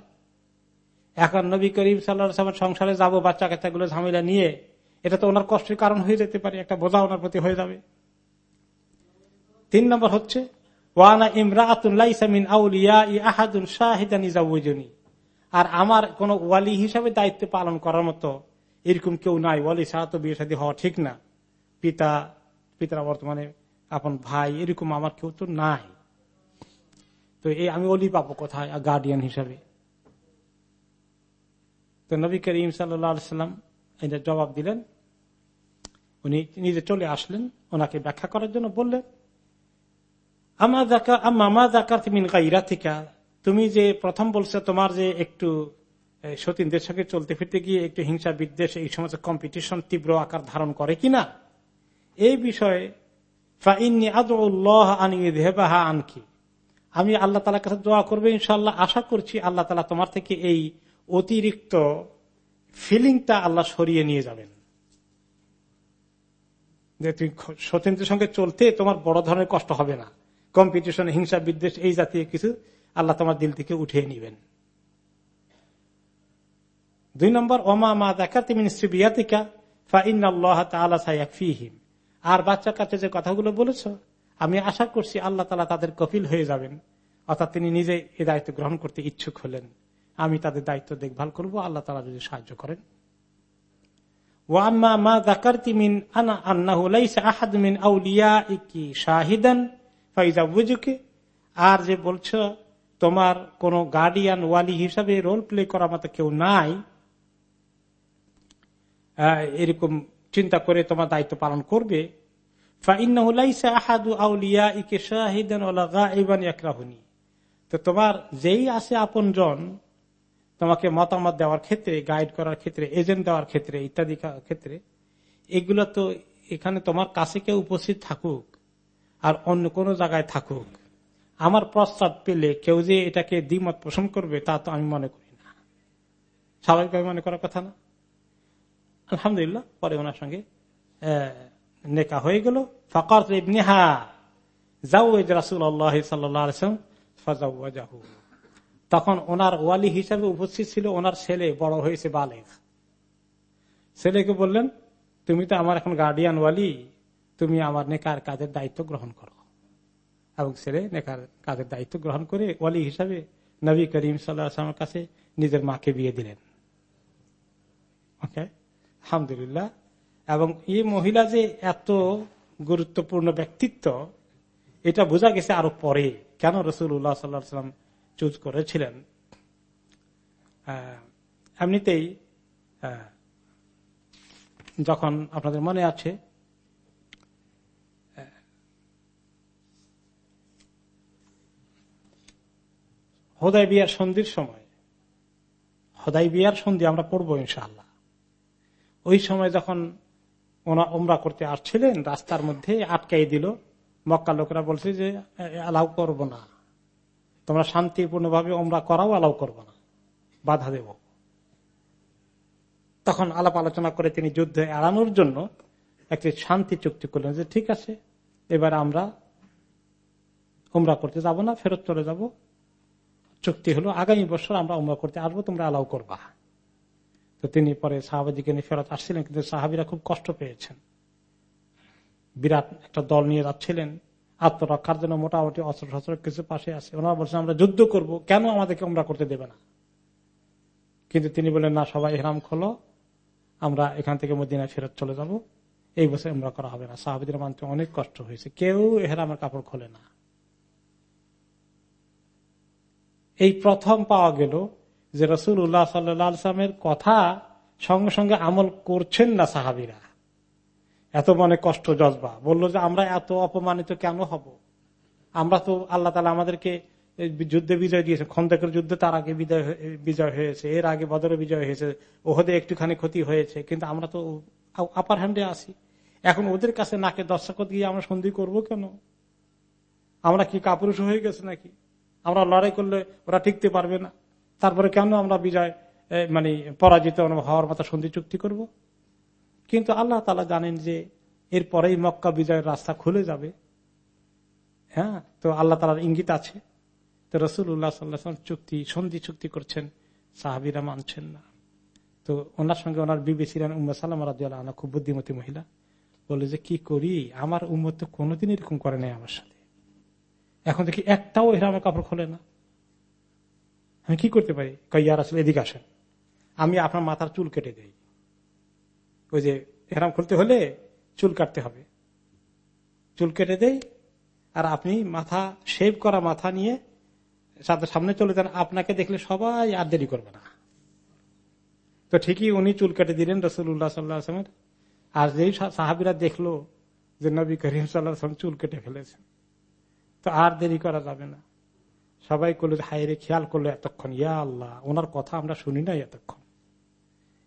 এখন নবী করিম সাল্লা সংসারে যাব বাচ্চা কাচ্চাগুলো ঝামেলা নিয়ে, এটা তো ওনার কষ্টের কারণ হয়ে যেতে পারে, একটা বোঝা ওনার প্রতি হয়ে যাবে। তিন নম্বর হচ্ছে, ওয়ানা ইমরা আর আমার কোন ওয়ালি হিসাবে দায়িত্ব পালন করার মতো এরকম কেউ নাই, ওয়ালি ছাড়া তো বিয়ে সাদী হওয়া ঠিক না। পিতা, পিতারা বর্তমানে আপন ভাই, এরকম আমার কেউ তো নাই। তো এই আমি ওলি পাবো কোথায় গার্ডিয়ান হিসাবে? তো নবী করিম সাল্লাম এটা জবাব দিলেন, উনি নিজে চলে আসলেন, ওনাকে ব্যাখ্যা করার জন্য বললেন তুমি যে প্রথম বলছো তোমার যে একটু সতীনদের সঙ্গে চলতে ফিরতে গিয়ে একটু হিংসা বিদ্বেষ, এই সমস্ত কম্পিটিশন তীব্র আকার ধারণ করে কিনা? এই বিষয়ে আনকি, আমি আল্লাহ তালার কাছে দোয়া করব ইনশাল্লাহ আশা করছি আল্লাহ তালা তোমার থেকে এই অতিরিক্ত ফিলিংটা আল্লাহ সরিয়ে নিয়ে যাবেন। যে তুমি সতীন্দ্রের সঙ্গে চলতে তোমার বড় ধরনের কষ্ট হবে না। কম্পিটিশন হিংসা, বিদ্বেষ, এই জাতীয় কিছু আল্লাহ তোমার দিল থেকে উঠিয়ে নিবেন। দুই নম্বর, ওমা মা দেখা তুমি সিবিয়াতিকা ফিহিম আর বাচ্চা কাছে যে কথাগুলো বলেছ, আমি আশা করছি আল্লাহ তালা তাদের কপিল হয়ে যাবেন। অর্থাৎ তিনি নিজে এ দায়িত্ব গ্রহণ করতে ইচ্ছুক হলেন। আমি তাদের দায়িত্ব দেখভাল করব, আল্লাহ তালা যদি সাহায্য করেন। মা আনা আর যে বলছ, তোমার কোন গার্ডিয়ান ওয়ালি হিসাবে রোল প্লে করার মতো কেউ নাই এরকম চিন্তা করে তোমার দায়িত্ব পালন করবে। তো তোমার যেই আছে আপন জন তোমাকে মতামত দেওয়ার ক্ষেত্রে গাইড করার ক্ষেত্রে এজেন্ট দেওয়ার ক্ষেত্রে, ইত্যাদি ক্ষেত্রে, এগুলো তো এখানে তোমার কাছে কেউ উপস্থিত থাকুক আর অন্য কোন জায়গায় থাকুক। আমার প্রস্তাব পেলে কেউ যে এটাকে দ্বিমত পোষণ করবে, তা তো আমি মনে করি না। স্বাভাবিকভাবে মনে করার কথা না? আলহামদুলিল্লাহ, পরে ওনার সঙ্গে নেকা হয়ে গেল। ফকর নেহা যাও রাসুল আল্লাহ সাল্লাহ তখন ওনার ওয়ালি হিসাবে উপস্থিত ছিল, ওনার ছেলে, বড় হয়েছে বালেক। ছেলেকে বললেন, তুমি তো আমার এখন গার্ডিয়ান ওয়ালি, তুমি আমার নেকার কাজের দায়িত্ব গ্রহণ করো। এবং ছেলে নেকার কাজের দায়িত্ব গ্রহণ করে ওয়ালি হিসাবে নবী করিম সাল্লামের কাছে নিজের মাকে বিয়ে দিলেন। ওকে? আলহামদুলিল্লাহ। এবং এই মহিলা যে এত গুরুত্বপূর্ণ ব্যক্তিত্ব, এটা বোঝা গেছে আরও পরে, কেন রসুল্লাহ সাল্লাম চুজ করেছিলেন। এমনিতেই যখন আপনাদের মনে আছে হোদাই বিয়ার সন্ধির সময়, হোদাই বিয়ার সন্ধি আমরা পড়ব ইনশাল্লাহ ওই সময় যখন ওনা ওমরা করতে আসছিলেন, রাস্তার মধ্যে আটকাই দিল মক্কা লোকেরা বলছে যে অ্যালাউ করব না। তোমরা শান্তিপূর্ণভাবে ওমরা করাও অ্যালাউ করব না। বাধা দেব। তখন আলাপ আলোচনা করে তিনি যুদ্ধ এড়ানোর জন্য একটি শান্তি চুক্তি করলেন যে, ঠিক আছে, এবার আমরা উমরা করতে যাব না, ফেরত চলে যাব। চুক্তি হলো, আগামী বছর আমরা উমরা করতে আসব, তোমরা অ্যালাউ করবা। তো তিনি পরে সাহাবাদিকে নিয়ে ফেরত আসছিলেন, কিন্তু সাহাবিরা খুব কষ্ট পেয়েছেন। বিরাট একটা দল নিয়ে যাচ্ছিলেন। আত্মরক্ষার জন্য মোটামুটি অস্ত্র শস্ত্র কিছু পাশে আছে। ওনারা বলছেন, আমরা যুদ্ধ করব, কেন আমাদেরকে আমরা করতে দেবে না? কিন্তু তিনি বলেন না, সবাই হেরাম খোলো, আমরা এখান থেকে মদিনায় ফেরত চলে যাব। এই বছর আমরা করা হবে না। সাহাবিদের মানতে অনেক কষ্ট হয়েছে। কেউ আমার কাপড় খোলে না। এই প্রথম পাওয়া গেল যে রসুল উল্লাহ সাল্লামের কথা সঙ্গে সঙ্গে আমল করছেন না সাহাবিরা। এত মনে কষ্ট জজবা। বলল যে, আমরা এত অপমানিত কেন হব? আমরা তো আল্লাহ তালা আমাদেরকে যুদ্ধে বিজয় দিয়েছে। খন্দেকের যুদ্ধে তার আগে বিজয় বিজয় হয়েছে, এর আগে বদরে বিজয় হয়েছে, ওহদে একটুখানি ক্ষতি হয়েছে, কিন্তু আমরা তো আপার হ্যান্ডে আছি। এখন ওদের কাছে নাকে দর্শক দিয়ে আমরা সন্ধি করব কেন? আমরা কি কাপুরুষ হয়ে গেছে নাকি? আমরা লড়াই করলে ওরা টিকতে পারবে না। তারপরে কেন আমরা বিজয় মানে পরাজিত হওয়ার মতো সন্ধি চুক্তি করব? কিন্তু আল্লাহ তালা জানেন যে এরপরেই মক্কা বিজয়ের রাস্তা খুলে যাবে। হ্যাঁ তো আল্লাহ তালার ইঙ্গিত আছে। তো রসুল সাল্লাহ চুক্তি, সন্ধি চুক্তি করছেন, সাহাবিরা মানছেন না। তো ওনার সঙ্গে ওনার বিবি ছিলেন উম্মা সাল্লাম রাজিয়াল খুব বুদ্ধিমতী মহিলা। বলে যে, কি করি? আমার উম্মত তো কোনোদিন এরকম করে নাই আমার সাথে। এখন দেখি একটাও আমার কাপড় খোলে না। আমি কি করতে পারি? কয়ার আসলে এদিকে আসেন। আমি আপনার মাথার চুল কেটে দেই। ওই যে হেরাম খুলতে হলে চুল কাটতে হবে। চুল কেটে দেই, আর আপনি মাথা শেভ করা মাথা নিয়ে সামনে চলে যান, আপনাকে দেখলে সবাই আর দেরি করবে না। তো ঠিকই উনি চুল কেটে দিলেন রসুল্লাহ সাল্লাহামের আর যেই সাহাবিরা দেখল যে নবী করিম সাল্লাহ চুল কেটে ফেলেছেন, তো আর দেরি করা যাবে না। সবাই করল হাইরে খেয়াল করল এতক্ষণ। ইয়া আল্লাহ, ওনার কথা আমরা শুনি নাই এতক্ষণ।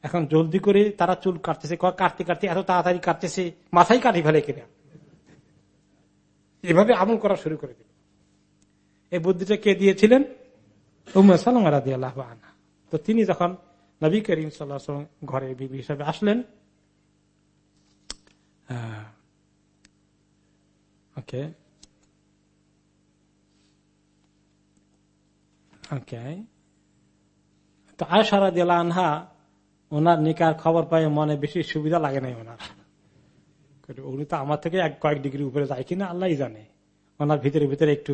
এখন জলদি করে তারা চুল কাটতেছে কাটতে কাটতে এত তাড়াতাড়ি কাটতেছে, মাথায় কাটি ফেলে কিনা? এভাবে আমল করা শুরু করে দিল। এই বুদ্ধিটা কে দিয়েছিলেন? তো তিনি যখন নবী করিম সাল্লাহ ঘরে বিবি হিসাবে আসলেন ওকে ওকে, তো আয়সারা দিলা আনহা ওনার নিকার খবর পাই মনে বেশি সুবিধা লাগে নাই ওনার। উনি তো আমার থেকে এক কয়েক ডিগ্রি উপরে যায় কিনা আল্লাহ জানে। ওনার ভিতরে ভিতরে একটু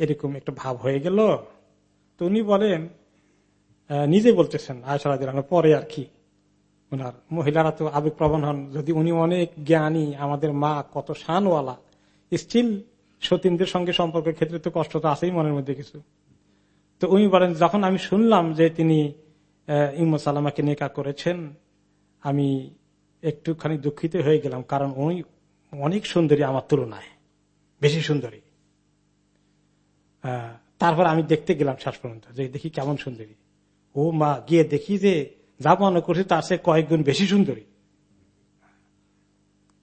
এরকম একটু ভাব হয়ে গেল। তো উনি বলেন নিজে বলতেছেন আয়সারা পরে আর কি। ওনার মহিলারা তো আবেগ প্রবণ হন। যদি উনি অনেক জ্ঞানী, আমাদের মা কত শানওয়ালা স্টিল সতীনদের সঙ্গে সম্পর্কের ক্ষেত্রে তো কষ্ট তো আছেই মনের মধ্যে কিছু। তো উনি বলেন, যখন আমি শুনলাম যে তিনি ইমু সালামাকে নেকা করেছেন। আমি একটুখানি দুঃখিত হয়ে গেলাম, কারণ উনি অনেক সুন্দরী আমার তুলনায়, বেশি সুন্দরী। তারপর আমি দেখতে গেলাম শেষ পর্যন্ত, যে দেখি কেমন সুন্দরী। ও মা, গিয়ে দেখি যে যা মনে করছি তার সে কয়েক গুণ বেশি সুন্দরী।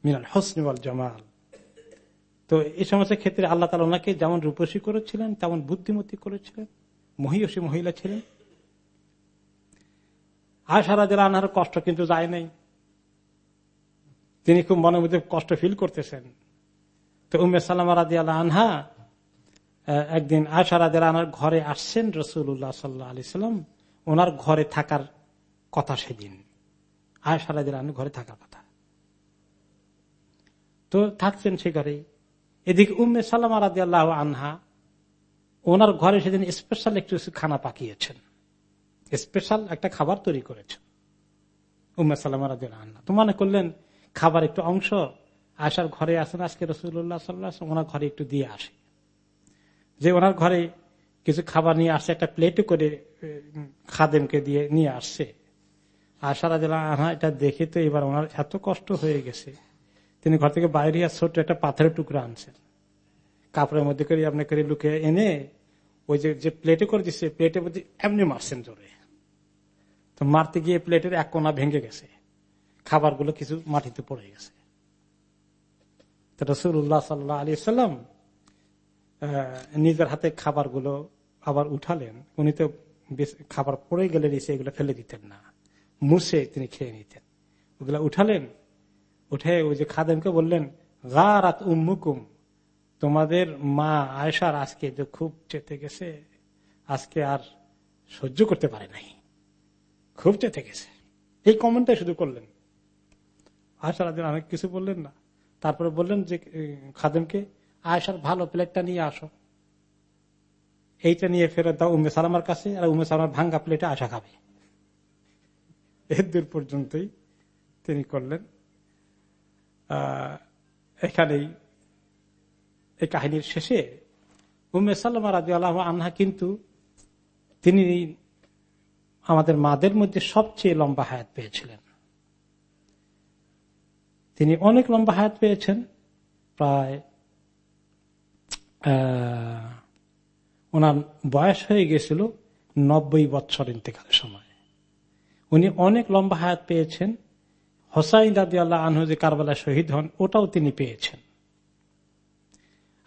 মিনাল হসনিওয়াল জামাল। তো এই সমস্ত ক্ষেত্রে আল্লাহ তালা ওনাকে যেমন রূপসী করেছিলেন, তেমন বুদ্ধিমতী করেছিলেন মহিষী মহিলা ছিলেন। আশারা জেলা আনার কষ্ট কিন্তু যায় নাই। তিনি খুব মনের মধ্যে কষ্ট ফিল করতেছেন। তো উমের সালাম রাজি আনহা একদিন আনার ঘরে আসছেন রসুল্লাহ সাল্লাহ আলি সাল্লাম। ওনার ঘরে থাকার কথা সেদিন। আয়সারা জেলা ঘরে থাকার কথা। তো থাকছেন সে ঘরে এদিকে উম্মে সালাম রাজি আল্লাহ আনহা, ওনার ঘরে সেদিন স্পেশাল একটু খানা পাকিয়েছেন। স্পেশাল একটা খাবার তৈরি করেছেন উম্মে সালাম রাজি আনহা। তো মনে করলেন, খাবার একটু অংশ আসার ঘরে আসেন আজকে রসুল্লাহ সাল্লাহ ওনার ঘরে একটু দিয়ে আসে। যে ওনার ঘরে কিছু খাবার নিয়ে আসছে, একটা প্লেটে করে খাদেমকে দিয়ে নিয়ে আসছে। আশারা জেলা আহা এটা দেখে তো এবার ওনার এত কষ্ট হয়ে গেছে। তিনি ঘর থেকে বাইরে ছোট্ট একটা পাথরের টুকরা আনছেন। কাপড়ের মধ্যে করে আপনি করে লুকে এনে, ওই যে প্লেটে করে দিচ্ছে প্লেটের মধ্যে এমনি মারছেন জোরে। তো মারতে গিয়ে প্লেটের এক কোনা ভেঙে গেছে। খাবারগুলো কিছু মাটিতে পড়ে গেছে। রসুল্লাহ সাল্লাহ আলী সাল্লাম নিজের হাতে খাবারগুলো আবার উঠালেন। উনি তো খাবার পড়ে গেলে নিচে এগুলো ফেলে দিতেন না। মুছে তিনি খেয়ে নিতেন। ওগুলা উঠালেন। উঠে ওই যে খাদেমকে বললেন গা রাত উম্মুকুম, তোমাদের মা আয়সার আজকে যে খুব চেতে গেছে, আজকে আর সহ্য করতে পারে নাই। খুব চেতে গেছে এই কমেন্টটাই শুধু করলেন। আয়সার অনেক কিছু বললেন না। তারপরে বললেন যে খাদেমকে আয়সার ভালো প্লেটটা নিয়ে আসো। এইটা নিয়ে ফেরত দাও উমে সালামার কাছে, আর উমে সালামার ভাঙ্গা প্লেটে আশা খাবে। এর দূর পর্যন্তই তিনি করলেন। এখানেই এই কাহিনীর শেষে উম্মে সাল্লামা রাজি আল্লাহ আনহা কিন্তু তিনি আমাদের মাদের মধ্যে সবচেয়ে লম্বা হায়াত পেয়েছিলেন। তিনি অনেক লম্বা হায়াত পেয়েছেন, প্রায় ওনার বয়স হয়ে গেছিল নব্বই বছর ইন্তেকালের সময়। উনি অনেক লম্বা হায়াত পেয়েছেন। হোসাইন রাজি আল্লাহ আনহু যে কারবালা শহীদ হন, ওটাও তিনি পেয়েছেন।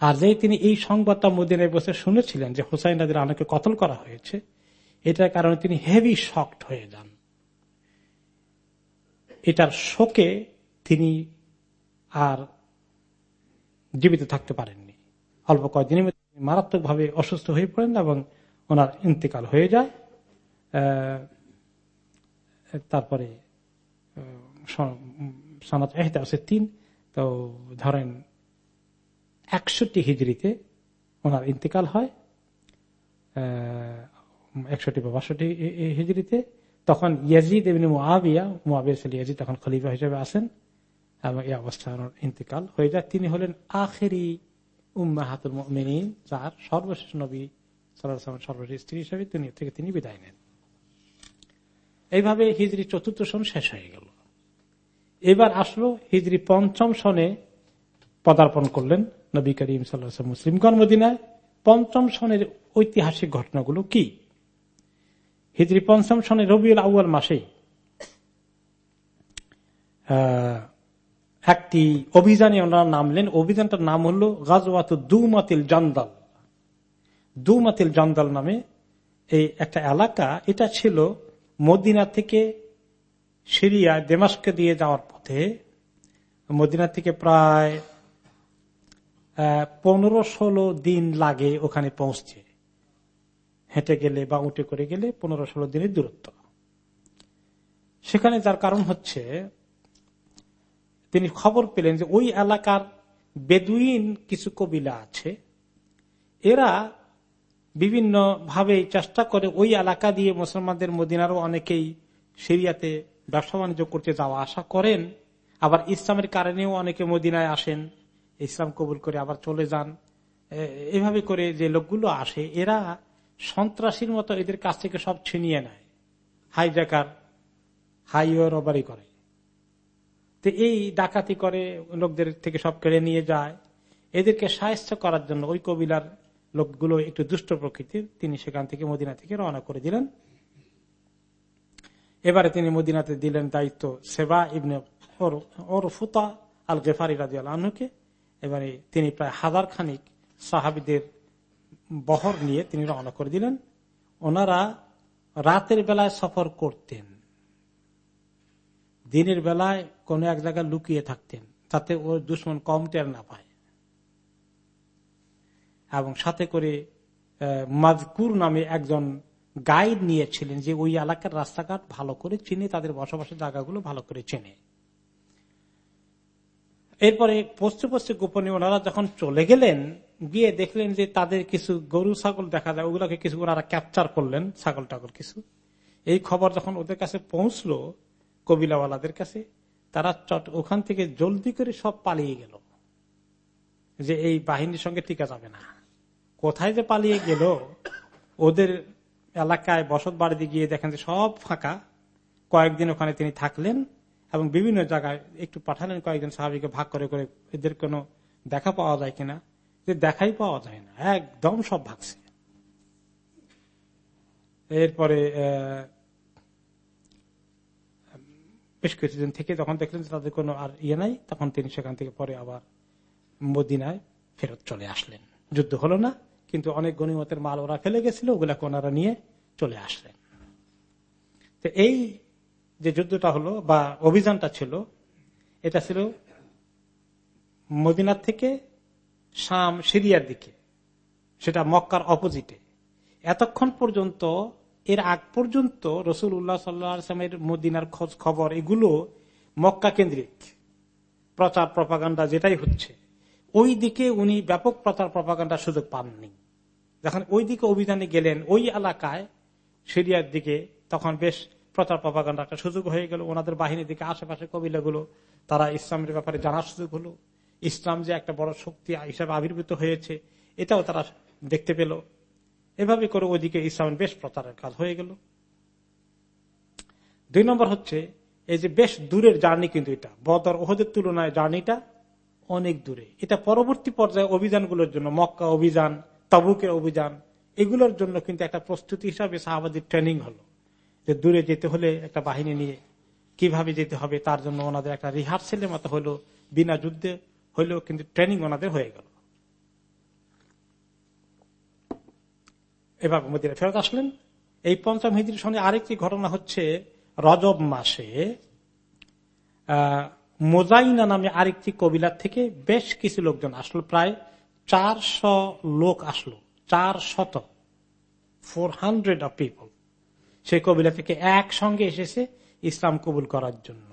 আর যে তিনি এই সংবাদটা মদিনায় বসে শুনেছিলেন যে হোসাইন রাজির আনহকে কতল করা হয়েছে এটার কারণে তিনি হেভি শক্ট হয়ে যান। এটার শোকে তিনি আর জীবিত থাকতে পারেননি। অল্প কয়েকদিনের মধ্যে মারাত্মকভাবে অসুস্থ হয়ে পড়েন এবং ওনার ইন্তেকাল হয়ে যায়। তারপরে সনাত এহদা আছে তিন, তো ধরেন একষট্টি হিজড়িতে ওনার ইন্তেকাল হয়। একষট্টি বা বাষট্টি হিজড়িতে, তখন ইয়াজিদ এমনি মুআবিয়া মুআবিয়া ছিল ইয়াজিদ, তখন খলিফা হিসেবে আসেন এবং এই অবস্থা ইন্তেকাল হয়ে যায়। তিনি হলেন আখেরি উম্মাহাতুল মিনীন যার সর্বশেষ নবী সাল্লাহ সর্বশেষ স্ত্রী হিসেবে দুনিয়া থেকে তিনি বিদায় নেন। এইভাবে হিজড়ি চতুর্থ সন শেষ হয়ে গেল। এবার আসলো হিজড়ি পঞ্চম সনে পদার্পণ করলেন নবী করিম সাল্লাহ মুসলিমগণ মদিনায়। পঞ্চম সনের ঐতিহাসিক ঘটনাগুলো কি? হিজড়ি পঞ্চম সনে রবিউল আউয়াল মাসে একটি অভিযানে ওনারা নামলেন অভিযানটার নাম হল গাজওয়াত দুমাতিল জন্দল। দুমাতিল জন্দল নামে এই একটা এলাকা। এটা ছিল মদিনা থেকে সিরিয়া দেমাসকে দিয়ে যাওয়ার পথে। মদিনা থেকে প্রায় পনেরো ষোলো দিন লাগে ওখানে পৌঁছতে হেঁটে গেলে বা উঠে করে গেলে পনেরো ষোলো দিনের দূরত্ব। সেখানে যার কারণ হচ্ছে, তিনি খবর পেলেন যে ওই এলাকার বেদুইন কিছু কবিলা আছে। এরা বিভিন্ন ভাবে চেষ্টা করে ওই এলাকা দিয়ে মুসলমানদের মদিনারও অনেকেই সিরিয়াতে ব্যবসা বাণিজ্য করতে যাওয়া আসা করেন। আবার ইসলামের কারণেও অনেকে মদিনায় আসেন, ইসলাম কবুল করে আবার চলে যান। এভাবে করে যে লোকগুলো আসে, এরা সন্ত্রাসীর মতো এদের কাছ থেকে সব ছিনিয়ে নেয়। হাইজাকার হাইওয়ে রবারি করে। তো এই ডাকাতি করে লোকদের থেকে সব কেড়ে নিয়ে যায়। এদেরকে সাহায্য করার জন্য ওই কবিলার লোকগুলো একটু দুষ্ট প্রকৃতির, তিনি সেখান থেকে মদিনা থেকে রওনা করে দিলেন। এবারে তিনি মদিনাতে দিলেন দায়িত্ব সেবা ইবনে ওরফুতা আল গেফারি রাজি আলহকে এবারে তিনি প্রায় হাজার খানিক সাহাবিদের বহর নিয়ে তিনি রওনা করে দিলেন। ওনারা রাতের বেলায় সফর করতেন। দিনের বেলায় কোন এক জায়গায় লুকিয়ে থাকতেন তাতে ওর দুশ্মন কম টের না পায়। এবং সাথে করে মাজকুর নামে একজন গাইড নিয়েছিলেন যে ওই এলাকার রাস্তাঘাট ভালো করে চিনে, তাদের বসবাসের জায়গাগুলো ভালো করে চেনে। এরপরে পশ্চিম পশ্চিম গোপনে ওনারা যখন চলে গেলেন গিয়ে দেখলেন যে তাদের কিছু গরু, ছাগল দেখা যায়, ওগুলোকে কিছু ওনারা ক্যাপচার করলেন, ছাগল টাগল কিছু। এই খবর যখন ওদের কাছে পৌঁছলো, কবিলাওয়ালাদের কাছে, তারা চট ওখান থেকে জলদি করে সব পালিয়ে গেল। যে এই বাহিনীর সঙ্গে টিকা যাবে না। কোথায় যে পালিয়ে গেল, ওদের এলাকায় বসত বাড়িতে গিয়ে দেখেন যে সব ফাঁকা। কয়েকদিন ওখানে তিনি থাকলেন এবং বিভিন্ন জায়গায় একটু পাঠালেন, কয়েকজন সাহাবিকে ভাগ করে করে এদের কোনো দেখা পাওয়া যায় কিনা। যে দেখাই পাওয়া যায় না। একদম সব ভাগছে। এরপরে বেশ কিছুদিন থেকে যখন দেখলেন তাদের কোনো আর ইয়ে নাই, তখন তিনি সেখান থেকে পরে আবার মদিনায় ফেরত চলে আসলেন। যুদ্ধ হলো না, কিন্তু অনেক গণিমতের মাল ওরা ফেলে গেছিল, ওগুলা ওনারা নিয়ে চলে আসলেন। তো এই যে যুদ্ধটা হলো বা অভিযানটা ছিল, এটা ছিল মদিনার থেকে শাম, সিরিয়ার দিকে। সেটা মক্কার অপোজিটে। এতক্ষণ পর্যন্ত, এর আগ পর্যন্ত রসুল উল্লাহ সাল্লামের মদিনার খোঁজ খবর এগুলো মক্কা কেন্দ্রিক। প্রচার, প্রপাগান্ডা যেটাই হচ্ছে। ওই দিকে উনি ব্যাপক প্রচার, প্রপাগান্ডার সুযোগ পাননি। যখন ওই দিকে অভিযানে গেলেন, ওই এলাকায়, সিরিয়ার দিকে, তখন বেশ প্রচার পাপাগান্ডার একটা সুযোগ হয়ে গেল। ওনাদের বাহিনীর দিকে আশেপাশে কবিলাগুলো, তারা ইসলামের ব্যাপারে জানার সুযোগ হলো। ইসলাম যে একটা বড় শক্তি হিসাবে আবির্ভূত হয়েছে, এটাও তারা দেখতে পেল। এভাবে করে ওইদিকে ইসলামের বেশ প্রচারের কাজ হয়ে গেল। দুই নম্বর হচ্ছে, এই যে বেশ দূরের জার্নি কিন্তু এটা। বদর ওহদের তুলনায় জার্নিটা অনেক দূরে। এটা পরবর্তী পর্যায়ে অভিযানগুলোর জন্য, মক্কা অভিযান, তাবুকের অভিযান, এগুলোর জন্য কিন্তু একটা প্রস্তুতি হিসাবে সাহাবাদের ট্রেনিং হলো। যে দূরে যেতে হলে একটা বাহিনী নিয়ে, কীভাবে যেতে হবে, তার জন্য ওনাদের একটা রিহার্সেলের মতো হলো বিনা যুদ্ধে হইলেও কিন্তু ট্রেনিং ওনাদের হয়ে গেল। এবার মদিনা ফেরত আসলেন। এই পঞ্চম হিজড়ির সঙ্গে আরেকটি ঘটনা হচ্ছে রজব মাসে মোজাইনা নামে আরেকটি কবিলার থেকে বেশ কিছু লোকজন আসলো, প্রায় চারশো লোক আসলো চার শত ফোর হান্ড্রেড অফ পিপল সেই কবিলা থেকে একসঙ্গে এসেছে ইসলাম কবুল করার জন্য।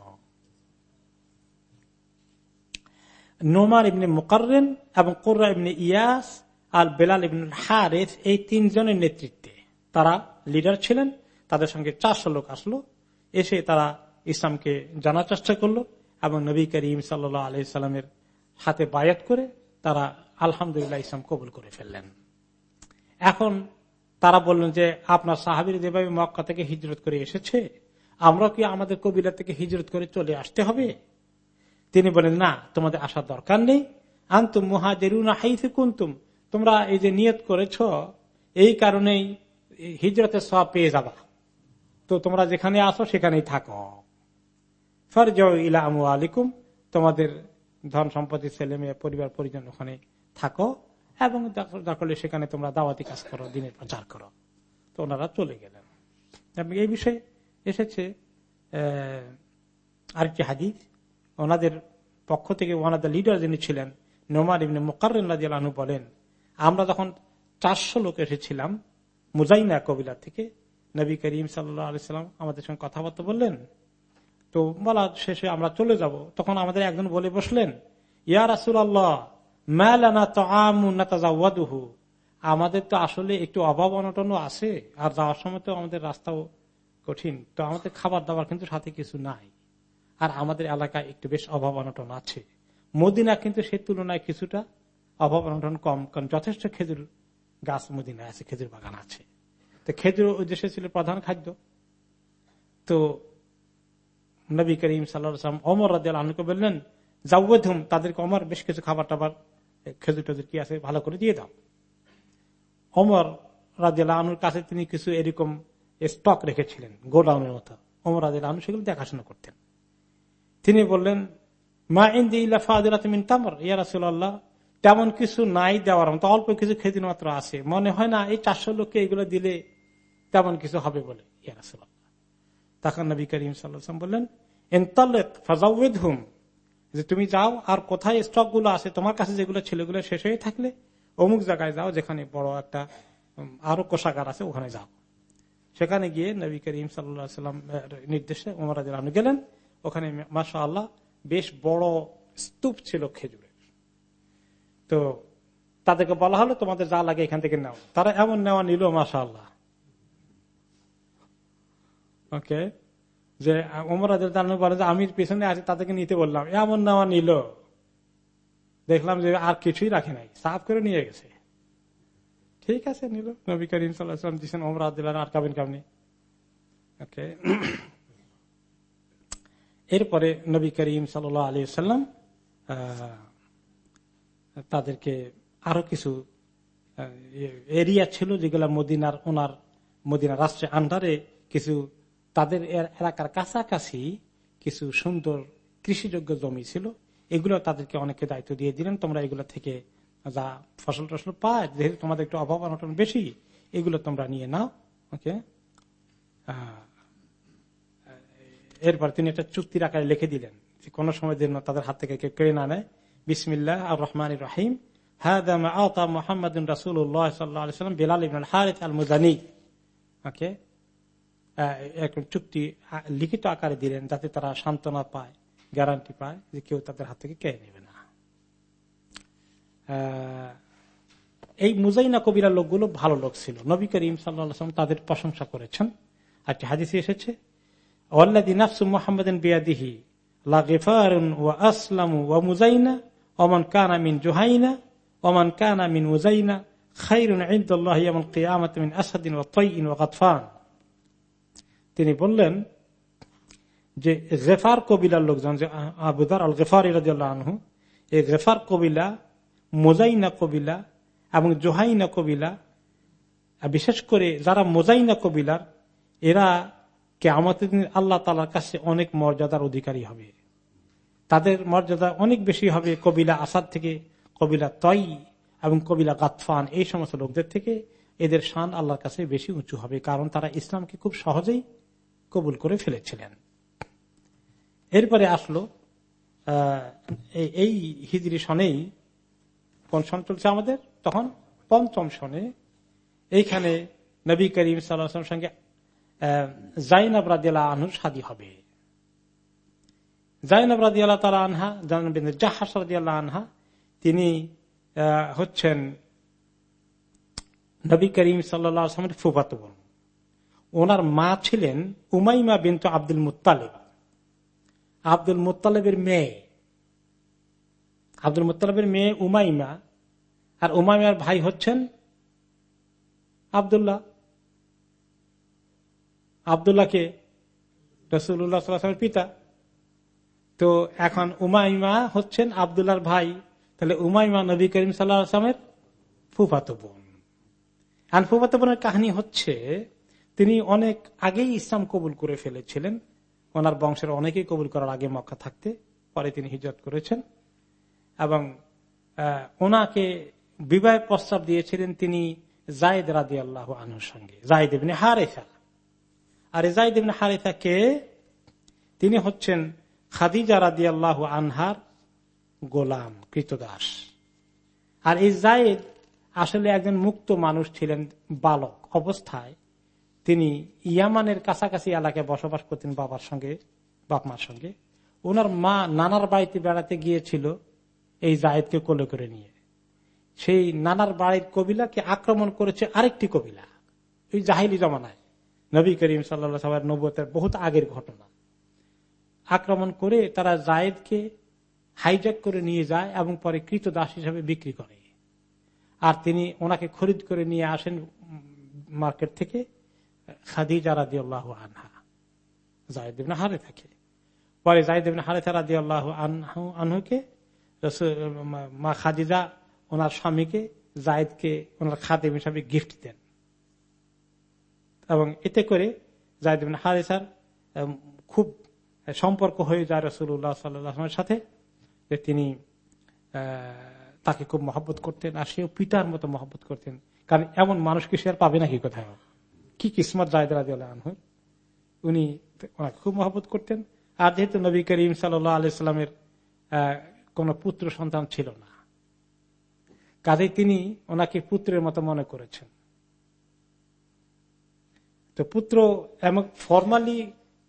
নোমার ইবনে মোকাররেন এবং কোর্রা ইবনে ইয়াস আর বেলাল ইবন হারেস এই তিনজনের নেতৃত্বে তারা লিডার ছিলেন, তাদের সঙ্গে চারশো লোক আসলো, এসে তারা ইসলামকে জানার চেষ্টা করল এবং নবী করিম সাল্লা আলি সাল্লামের হাতে বায়াত করে তারা আলহামদুলিল্লাহ ইসলাম কবুল করে ফেললেন। এখন তারা বললেন যে, আপনার সাহাবির যেভাবে মক্কা থেকে হিজরত করে এসেছে আমরা কি আমাদের কবিরা থেকে হিজরত করে চলে আসতে হবে? তিনি বলেন, না, তোমাদের আসার দরকার নেই। আন্তুম মুহাজেরুনা কুন্তুম। তোমরা এই যে নিয়ত করেছ, এই কারণেই হিজরতের সব পেয়ে যাবা। তো তোমরা যেখানে আসো সেখানেই থাকো। ফর ইলা আমু আলিকুম তোমাদের ধন সম্পত্তি, ছেলে মেয়ে, পরিবার, পরিজন ওখানে থাকো এবং দরকার সেখানে তোমরা দাওয়াতি কাজ করো, দিনের প্রচার করো। তো ওনারা চলে গেলেন। এই বিষয়ে এসেছে আরেকটি হাদিস। ওনাদের পক্ষ থেকে ওনাদের লিডার যিনি ছিলেন নোমার ইবনে রাজিয়ালু বলেন, আমরা যখন চারশো লোক এসেছিলাম মুজাইনা কবিলা থেকে। নবী করিম সাল্লাম আমাদের সঙ্গে কথাবার্তা বললেন। তো বলা শেষে আমরা চলে যাব। তখন আমাদের একজন বলে বসলেন, ইয়া রাসুল আল্লাহ আমাদের তো আসলে একটু অভাব অনটনও আছে, আর যাওয়ার সময় তো আমাদের রাস্তাও কঠিন। তো আমাদের খাবার দাবার কিন্তু সাথে কিছু নাই। আর আমাদের এলাকায় একটু বেশ অভাব অনটন আছে। মদিনা কিন্তু সে তুলনায় কিছুটা অভাব অনটন কম, কারণ যথেষ্ট খেজুর গাছ মদিনায় আছে, খেজুর বাগান আছে। তো খেজুর ওই দেশে ছিল প্রধান খাদ্য। তো নবী করিম সাল্লাম অমর রাজ আহকে বললেন যাওয়েধুম তাদেরকে অমর বেশ কিছু খাবার টাবার খেজুর টেজুর কি আছে, ভালো করে দিয়ে দাও। অমর রাজিয়াল আনুর কাছে তিনি কিছু এরকম স্টক রেখেছিলেন, গোডাউনের মতো। অমর রাজিয়াল আনু সেগুলো দেখাশোনা করতেন। তিনি বললেন, মা ইন্দিল্লা ফাদিন তামর। ইয়ারাসুল্লাহ তেমন কিছু নাই দেওয়ার মতো, অল্প কিছু খেদিন মাত্র আছে। মনে হয় না এই চারশো লোককে এগুলো দিলে তেমন কিছু হবে বলে ইয়ারাসুল্লাহ তখন নবী করিম সাল্লাম বললেন এনতালেক ফাজাউদ হুম যে তুমি যাও আর কোথায় স্টকগুলো আছে, তোমার কাছে যেগুলো ছিল এগুলো শেষ হয়ে থাকলে অমুক জায়গায় যাও, যেখানে বড় একটা আরও কোষাগার আছে, ওখানে যাও। সেখানে গিয়ে নবী করিম সাল্লাম নির্দেশে ওমরাজ গেলেন। ওখানে মাসা আল্লাহ বেশ বড় স্তূপ ছিল খেজুরের। তো তাদেরকে বলা হলো, তোমাদের যা লাগে এখান থেকে নাও। তারা এমন নেওয়া নিল মাসা আল্লাহ ওকে? যে ওমর বলে যে আমি পেছনে আছি, তাদেরকে নিতে বললাম। এমন নেওয়া নিল। দেখলাম যে, আর কিছুই রাখে নাই, সাফ করে নিয়ে গেছে। ঠিক আছে, নিল। নবী করিম সাল্লাম দিচ্ছেন ওমর আর কাবিন কাবনি ওকে? এরপরে নবী করিম সাল আলী সাল্লাম তাদেরকে আরও কিছু এরিয়া ছিল যেগুলা মদিনার, ওনার মদিনা রাষ্ট্রের আন্ডারে কিছু, তাদের এলাকার কাছাকাছি কিছু সুন্দর কৃষিযোগ্য জমি ছিল। এগুলো তাদেরকে অনেকে দায়িত্ব দিয়ে দিলেন, তোমরা এগুলো থেকে যা ফসল টসল পায়, যেহেতু তোমাদের একটু অভাব অনটন বেশি, এগুলো তোমরা নিয়ে নাও, ওকে? এরপর তিনি একটা চুক্তির আকারে লিখে দিলেন কোন সময় যেন তাদের হাত থেকে কেউ কেড়ে না নেয়। বিসমিল্লাহ আর রহমান রহিম চুক্তি লিখিত আকারে দিলেন যাতে তারা সান্ত্বনা পায়, গ্যারান্টি পায় যে কেউ তাদের হাত থেকে কেড়ে নেবে না। এই মুজাইনা কবিরা লোকগুলো ভালো লোক ছিল। নবী করিম সাল্লাম তাদের প্রশংসা করেছেন। আর হাদিসে এসেছে ওয়াল্লাদি নাফসু মোহাম্মদিন বিয়াদিহি লা গেফারুন ওয়া আসলামু ওয়া মুজাইনা ওমান কানা মিন জুহাইনা ওমান কানা মিন মুজাইনা খাইরুন ইনদাল্লাহ ইয়ামুল কিয়ামাত মিন আসাদিন ওয়া তাইইন ওয়া গাতফান তিনি বললেন যে গেফার কবিলার লোকজন যে আবুদার আল গেফার আনহু এই গেফার কবিলা মোজাইনা কবিলা এবং জোহাইনা কবিলা বিশেষ করে যারা মোজাইনা কবিলার এরা কে আমাদের আল্লাহ তালার কাছে অনেক মর্যাদার অধিকারী হবে। তাদের মর্যাদা অনেক বেশি হবে কবিলা আসাদ থেকে, কবিলা তই এবং কবিলা গাতফান, এই সমস্ত লোকদের থেকে এদের শান আল্লাহর কাছে বেশি উঁচু হবে, কারণ তারা ইসলামকে খুব সহজেই কবুল করে ফেলেছিলেন। এরপরে আসলো এই হিজড়ি সনেই কোন সন চলছে আমাদের? তখন পঞ্চম সনে। এইখানে নবী করিম সাল্লাম সঙ্গে জাইনাব হবে। জাইনাব তালা আনহা জাহাস আনহা, তিনি হচ্ছেন নবী করিম সাল্লামের ফুফাত ওনার মা ছিলেন উমাইমা বিন্তু আব্দুল মুতালেব আব্দুল মুতালেবের মেয়ে। আব্দুল মুতালেবের মেয়ে উমাইমা। আর উমাইমার ভাই হচ্ছেন আবদুল্লাহ। আবদুল্লাহকে রসুল্লাহ পিতা। তো এখন উমাইমা হচ্ছেন আবদুল্লাহর ভাই। তাহলে উমাইমা নবী করিম সাল্লামের ফুফাতো বোন। আর ফুফাতো বোনের কাহিনী হচ্ছে, তিনি অনেক আগেই ইসলাম কবুল করে ফেলেছিলেন। ওনার বংশের অনেকেই কবুল করার আগে মক্কা থাকতে, পরে তিনি হিজত করেছেন। এবং ওনাকে বিবাহ প্রস্তাব দিয়েছিলেন তিনি জায়দ রাদি আল্লাহ আনুর সঙ্গে। জায়দ হারেসা। আর জায়দ এমনি হারেসা কে তিনি হচ্ছেন খাদিজা রাদি আল্লাহ আনহার গোলাম, কৃতদাস। আর এই জায়দ আসলে একজন মুক্ত মানুষ ছিলেন, বালক অবস্থায় তিনি ইয়ামানের কাছাকাছি এলাকায় বসবাস করতেন বাবার সঙ্গে, বাপ মার সঙ্গে। ওনার মা নানার বাড়িতে বেড়াতে গিয়েছিল এই জায়েদকে কোলে করে নিয়ে। সেই নানার বাড়ির কবিলাকে আক্রমণ করেছে আরেকটি কবিলা, ওই জাহিলি জমানায়। নবী করিম সাল্লা সাল্লাহ নবতের বহুত আগের ঘটনা। আক্রমণ করে তারা জায়েদকে হাইজ্যাক করে নিয়ে যায় এবং পরে কৃত দাস হিসাবে বিক্রি করে। আর তিনি ওনাকে খরিদ করে নিয়ে আসেন মার্কেট থেকে খাদিজা রাদি আল্লাহ আনহা জায়দিন হারে থাকে পরে জায়দিন হারেথা রাদি আল্লাহ আনহু, আনহুকে মা খাদিজা ওনার স্বামীকে জায়দকে ওনার খাদেম হিসাবে গিফট দেন। এবং এতে করে জায়দিন হারেসার খুব সম্পর্ক হয়ে যায় রসুল্লাহ সাল্লামের সাথে, যে তিনি তাকে খুব মহব্বত করতেন আর সেও পিতার মতো মহব্বত করতেন। কারণ এমন মানুষকে সে আর পাবে নাকি কোথায়? কি কিসমত জায়দ রাজি আনহুর উনি ওনাকে খুব মহব্বত করতেন। আর যেহেতু নবী করিম সাল্লাহ আলাইস্লামের কোন পুত্র সন্তান ছিল না কাজে তিনি ওনাকে পুত্রের মতো মনে করেছেন। তো পুত্র এমন ফর্মালি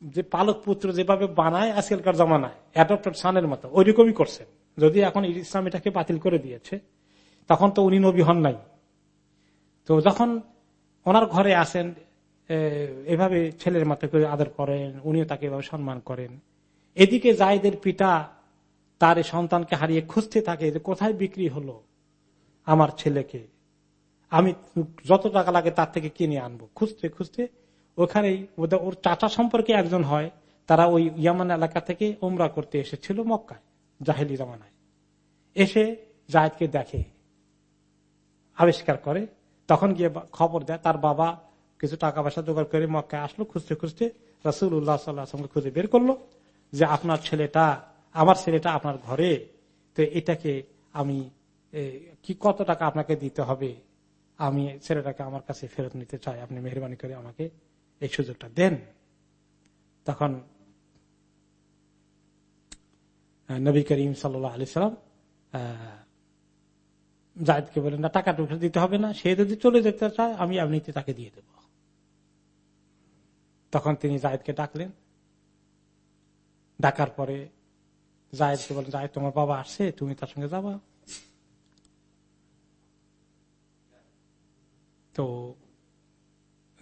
যে পালক পুত্র যেভাবে বানায় আজকালকার জমানায় অ্যাডপ্টেড সানের মতো, ওইরকমই করছেন যদি এখন ইসলাম এটাকে বাতিল করে দিয়েছে, তখন তো উনি নবী হন নাই। তো যখন ওনার ঘরে আসেন এভাবে ছেলের মতো করে আদর করেন, উনিও তাকে এভাবে সম্মান করেন। এদিকে জায়দের পিতা তার সন্তানকে হারিয়ে খুঁজতে থাকে যে কোথায় বিক্রি হলো আমার ছেলেকে। আমি যত টাকা লাগে তার থেকে কিনে আনব। খুঁজতে খুঁজতে ওখানেই ওর চাচা সম্পর্কে একজন হয়, তারা ওই ইয়ামান এলাকা থেকে ওমরা করতে এসেছিল মক্কায়, জাহেলি জামানায়। এসে জায়দকে দেখে, আবিষ্কার করে, তখন গিয়ে খবর দেয়, তার বাবা কিছু টাকা পয়সা জোগাড় করে মক্কায় আসলো, খুঁজতে খুঁজতে রসুল উল্লাহ সাল্লাহামকে খুঁজে বের করল যে আপনার ছেলেটা, আমার ছেলেটা আপনার ঘরে, তো এটাকে আমি কি, কত টাকা আপনাকে দিতে হবে? আমি ছেলেটাকে আমার কাছে ফেরত নিতে চাই, আপনি মেহরবানি করে আমাকে এই সুযোগটা দেন। তখন নবী করিম সাল্লাহ আলি সাল্লাম জায়দকে বলেন না টাকা টুকরা দিতে হবে না, সে যদি চলে যেতে চায়, আমি এমনিতে তাকে দিয়ে দেব। তখন তিনি জায়দকে ডাকলেন। ডাকার পরে জায়দকে বলেন জায়দ, তোমার বাবা আসছে, তুমি তার সঙ্গে যাবা। তো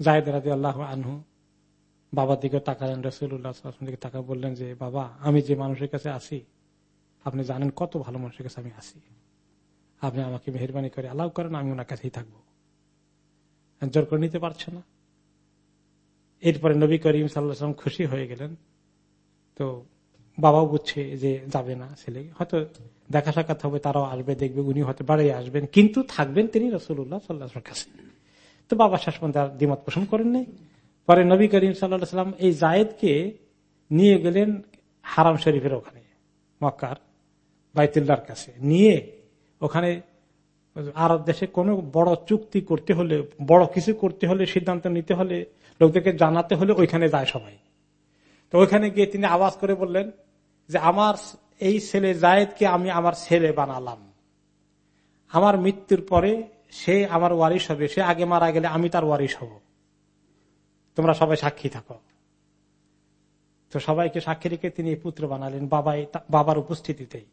জায়দ রাজি আল্লাহ আনহু বাবার দিকে তাকালেন রসুল্লাহ দিকে তাকা বললেন যে, বাবা, আমি যে মানুষের কাছে আসি আপনি জানেন কত ভালো মানুষের কাছে আমি আসি আপনি আমাকে মেহরবানি করে আলাউ করেন, আমি ওনার কাছেই থাকব। জোর করে নিতে পারছে না। এরপরে নবী করিম সাল্লাম খুশি হয়ে গেলেন। তো বাবাও বুঝছে যে যাবে না ছেলে। হয়তো দেখা সাক্ষাৎ হবে, তারাও আসবে, দেখবে উনি হয়তো বাড়ি আসবেন, কিন্তু থাকবেন তিনি রসুল্লাহ সাল্লাহ কাছে। তো বাবা শেষ পর্যন্ত দ্বিমত পোষণ করেন নাই। পরে নবী করিম সাল্লাম এই জায়েদকে নিয়ে গেলেন হারাম শরীফের ওখানে, মক্কার বাইতুল্লার কাছে। নিয়ে ওখানে আরব দেশে কোনো বড় চুক্তি করতে হলে, বড় কিছু করতে হলে, সিদ্ধান্ত নিতে হলে, লোকদেরকে জানাতে হলে ওইখানে যায় সবাই। তো ওইখানে গিয়ে তিনি আওয়াজ করে বললেন যে, আমার এই ছেলে জায়েদকে আমি আমার ছেলে বানালাম। আমার মৃত্যুর পরে সে আমার ওয়ারিস হবে, সে আগে মারা গেলে আমি তার ওয়ারিস হব। তোমরা সবাই সাক্ষী থাকো। তো সবাইকে সাক্ষী রেখে তিনি পুত্র বানালেন বাবাই বাবার উপস্থিতিতেই।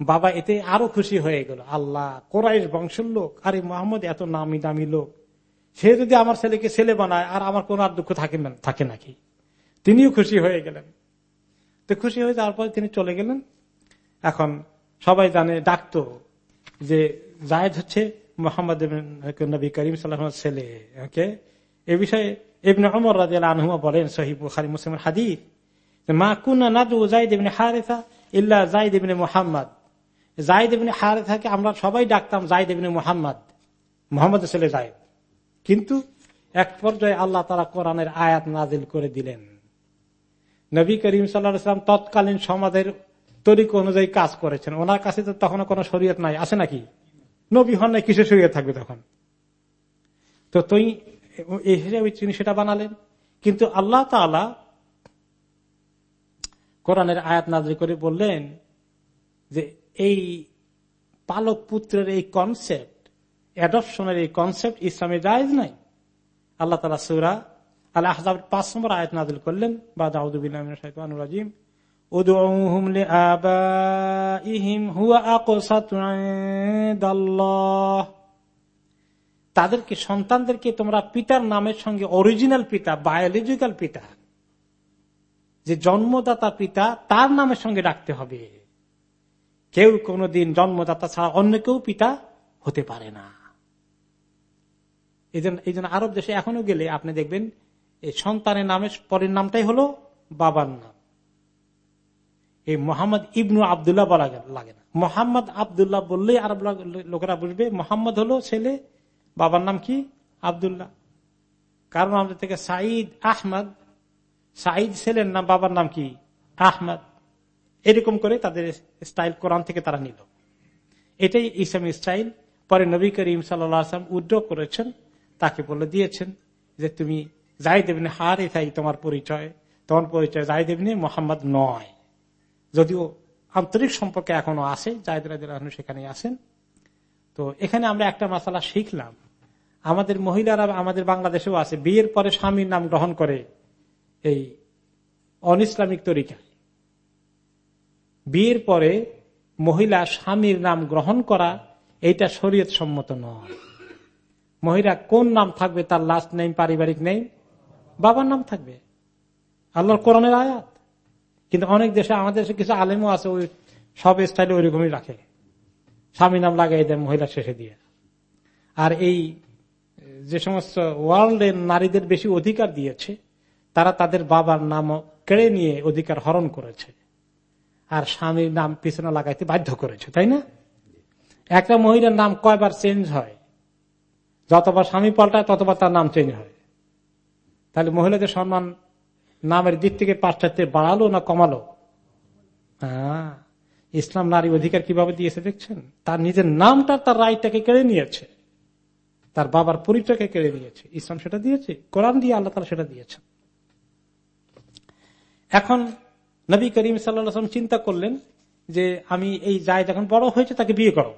বাবা এতে আরও খুশি হয়ে গেল, আল্লাহ কোরআশ বংশের লোক, আরে মোহাম্মদ এত নামি দামি লোক। সে যদি আমার ছেলেকে ছেলে বানায়, আর আমার কোন আর দুঃখ থাকে থাকে নাকি? তিনিও খুশি হয়ে গেলেন। তো খুশি হয়ে যাওয়ার পরে তিনি চলে গেলেন। এখন সবাই জানে, ডাকত যে, জায়দ হচ্ছে মোহাম্মদ নবী করিম সাল্লামের ছেলে ওকে এ বিষয়ে এমনি অমর রাজ আনহুমা বলেন সহিব খালি মুসলিমের হাদিফ মা কুন্না নাদু জাইদ ইবনে হারেসা ইল্লা জাইদ ইবনে মোহাম্মদ। জাইদ ইবনে হারেসাকে আমরা সবাই ডাকতাম জাইদ ইবনে মোহাম্মদ মোহাম্মদ ছেলে জায়দ কিন্তু এক পর্যায়ে আল্লাহ তারা কোরআনের আয়াত নাজিল করে দিলেন। নবী করিম সাল্লাম তৎকালীন সমাজের তরিক অনুযায়ী কাজ করেছেন। ওনার কাছে তো তখন কোনো শরীয়ত নাই, আছে নাকি? নবী হন নাই কিসে শরীয়ত থাকবে তখন? তো তুই এই হিসেবে তিনি সেটা বানালেন। কিন্তু আল্লাহ তালা কোরআনের আয়াত নাজরি করে বললেন যে এই পালক পুত্রের এই কনসেপ্ট অ্যাডপশনের এই কনসেপ্ট ইসলামে জায়জ নাই। আল্লাহ তালা সুরা আল্লাহ পাঁচ নম্বর আয়াত নাজিল করলেন। বা দাউদুবিল্লাহিম তাদেরকে, সন্তানদেরকে তোমরা পিতার নামের সঙ্গে অরিজিনাল পিতা বায়োলজিক্যাল পিতা, যে জন্মদাতা পিতা, তার নামের সঙ্গে ডাকতে হবে। কেউ কোনদিন জন্মদাতা ছাড়া অন্য কেউ পিতা হতে পারে না। এই জন্য আরব দেশে এখনও গেলে আপনি দেখবেন, এই সন্তানের নামের, পরের নামটাই হলো বাবার নাম। এই মোহাম্মদ ইবনু আবদুল্লাহ বলা লাগে না। মোহাম্মদ আবদুল্লাহ বললেই আরব লোকেরা বুঝবে, মোহাম্মদ হলো ছেলে, বাবার নাম কি? আবদুল্লাহ। কারণ আমাদের থেকে? সাঈদ আহমদ। সাইদ ছেলের নাম, বাবার নাম কি? আহমদ। এরকম করে তাদের স্টাইল কোরআন থেকে তারা নিল। এটাই ইসলামী স্টাইল। পরে নবী করিম সাল্লাম উদ্যোগ করেছেন, তাকে বলে দিয়েছেন যে তুমি দেবনে হার এটাই তোমার পরিচয় তোমার পরিচয় দেবনে মোহাম্মদ নয়। যদিও আন্তরিক সম্পর্কে এখনও আছে, জায়দ সেখানে আছেন। তো এখানে আমরা একটা মশালা শিখলাম। আমাদের মহিলারা, আমাদের বাংলাদেশেও আছে। বিয়ের পরে স্বামীর নাম গ্রহণ করে এই অন ইসলামিক তরিকায়। বিয়ের পরে মহিলা স্বামীর নাম গ্রহণ করা, এইটা শরীয়ত সম্মত নয়। মহিলা কোন নাম থাকবে তার লাস্ট নেই পারিবারিক নেই বাবার নাম থাকবে। আল্লাহর কোরআনের আয়াত। কিন্তু অনেক দেশে, আমাদের দেশে কিছু আলেমও আছে, ওই সব স্টাইলে ওই রকমই রাখে। স্বামী নাম লাগাই দেয় মহিলা শেষে দিয়ে। আর এই, যে সমস্ত ওয়ার্ল্ডের নারীদের বেশি অধিকার দিয়েছে, তারা তাদের বাবার নাম কেড়ে নিয়ে অধিকার হরণ করেছে। আর স্বামীর নাম পিছনে লাগাইতে বাধ্য করেছে, তাই না? একটা মহিলার নাম কয়বার চেঞ্জ হয়? যতবার স্বামী পাল্টায়, ততবার তার নাম চেঞ্জ হয়। তাহলে মহিলাদের সম্মান নামের দিক থেকে পাশ্চাত্যে বাড়ালো না কমালো? হ্যাঁ ইসলাম নারী অধিকার কীভাবে দিয়েছে দেখছেন? তার নিজের নামটা তার রায়টাকে কেড়ে নিয়েছে। তার বাবার পরিচয়কে কেড়ে নিয়েছে। ইসলাম সেটা দিয়েছে, কোরআন দিয়ে আল্লাহ তালা সেটা দিয়েছেন। এখন নবী করিম সাল্লাম চিন্তা করলেন যে আমি এই যাই যখন বড় হয়েছে তাকে বিয়ে করব।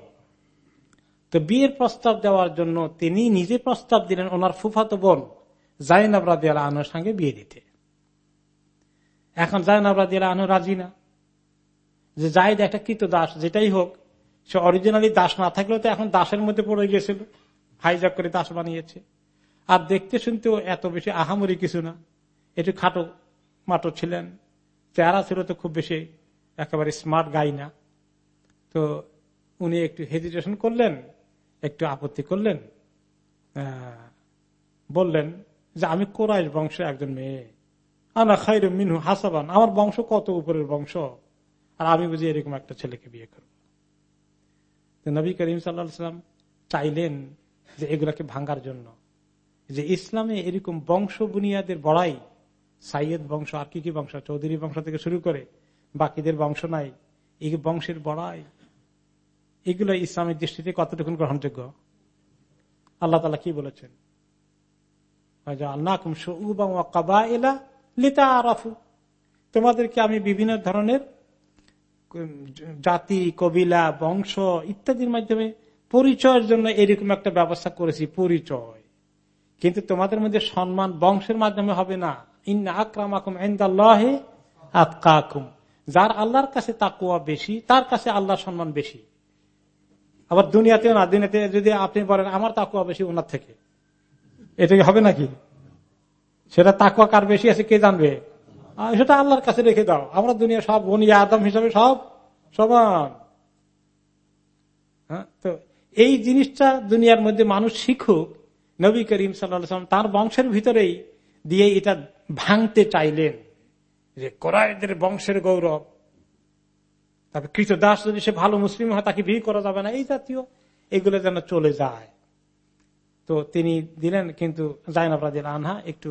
তো বিয়ের প্রস্তাব দেওয়ার জন্য তিনি নিজে প্রস্তাব দিলেন ওনার ফুফাতো বোন জাইনাব আল্লাহ আনোর সঙ্গে বিয়ে দিতে। এখন জাইনাব রাজি আনো রাজি না। যে জায়দ একটা কৃত দাস, যেটাই হোক, সে অরিজিনালি দাস না থাকলেও তো এখন দাসের মধ্যে পড়ে গিয়েছিল হাইজাক করে দাস বানিয়েছে। আর দেখতে শুনতেও এত বেশি আহামরি কিছু না। একটু খাটো মাটো ছিলেন, চেহারা ছিল তো খুব বেশি একেবারে স্মার্ট গাই না। তো উনি একটু হেজিটেশন করলেন, একটু আপত্তি করলেন বললেন যে আমি কোরআশ বংশ একজন মেয়ে। আনা খাইর মিনু হাসাবান। আমার বংশ কত উপরের বংশ? আর আমি বুঝি এরকম একটা ছেলেকে বিয়ে করব। নবী করিম সাল্লাম চাইলেন যে এগুলাকে ভাঙ্গার জন্য। যে ইসলামে এরকম বংশ বুনিয়াদের বড়াই, সাইয়েদ বংশ, আর কি কি বংশ? চৌধুরী বংশ থেকে শুরু করে বাকিদের বংশ নাই। এই বংশের বড়াই, এগুলো ইসলামের দৃষ্টিতে কতটুকু গ্রহণযোগ্য? আল্লাহ তালা কি বলেছেন? তোমাদেরকে আমি বিভিন্ন ধরনের জাতি, কবিলা, বংশ ইত্যাদির মাধ্যমে পরিচয়ের জন্য এরকম একটা ব্যবস্থা করেছি, পরিচয়। কিন্তু তোমাদের মধ্যে সম্মান বংশের মাধ্যমে হবে না। ইন্না আকরাম আকুম এন্দাল্লাহে আতকাকুম। যার আল্লাহর কাছে তাকুয়া বেশি, তার কাছে আল্লাহর সম্মান বেশি। আবার দুনিয়াতেও না, দুনিয়াতে যদি আপনি বলেন, আমার তাকুয়া বেশি ওনার থেকে, এটা হবে নাকি? সেটা তাকুয়া কার বেশি আছে কে জানবে? সেটা আল্লাহর কাছে রেখে দাও। আমরা দুনিয়া সব বনি আদম হিসাবে সব সমান। হ্যাঁ তো এই জিনিসটা দুনিয়ার মধ্যে মানুষ শিখুক, নবী করিম সাল্লাম তার বংশের ভিতরেই দিয়ে এটা ভাঙতে চাইলেন। যে কোরআদের বংশের গৌরব। তবে কৃত দাস যদি সে ভালো মুসলিম হয়, তাকে বিয়ে করা যাবে না। এই জাতীয় এগুলো যেন চলে যায়। তো তিনি দিলেন, কিন্তু জাইনাবাদিল আনহা একটু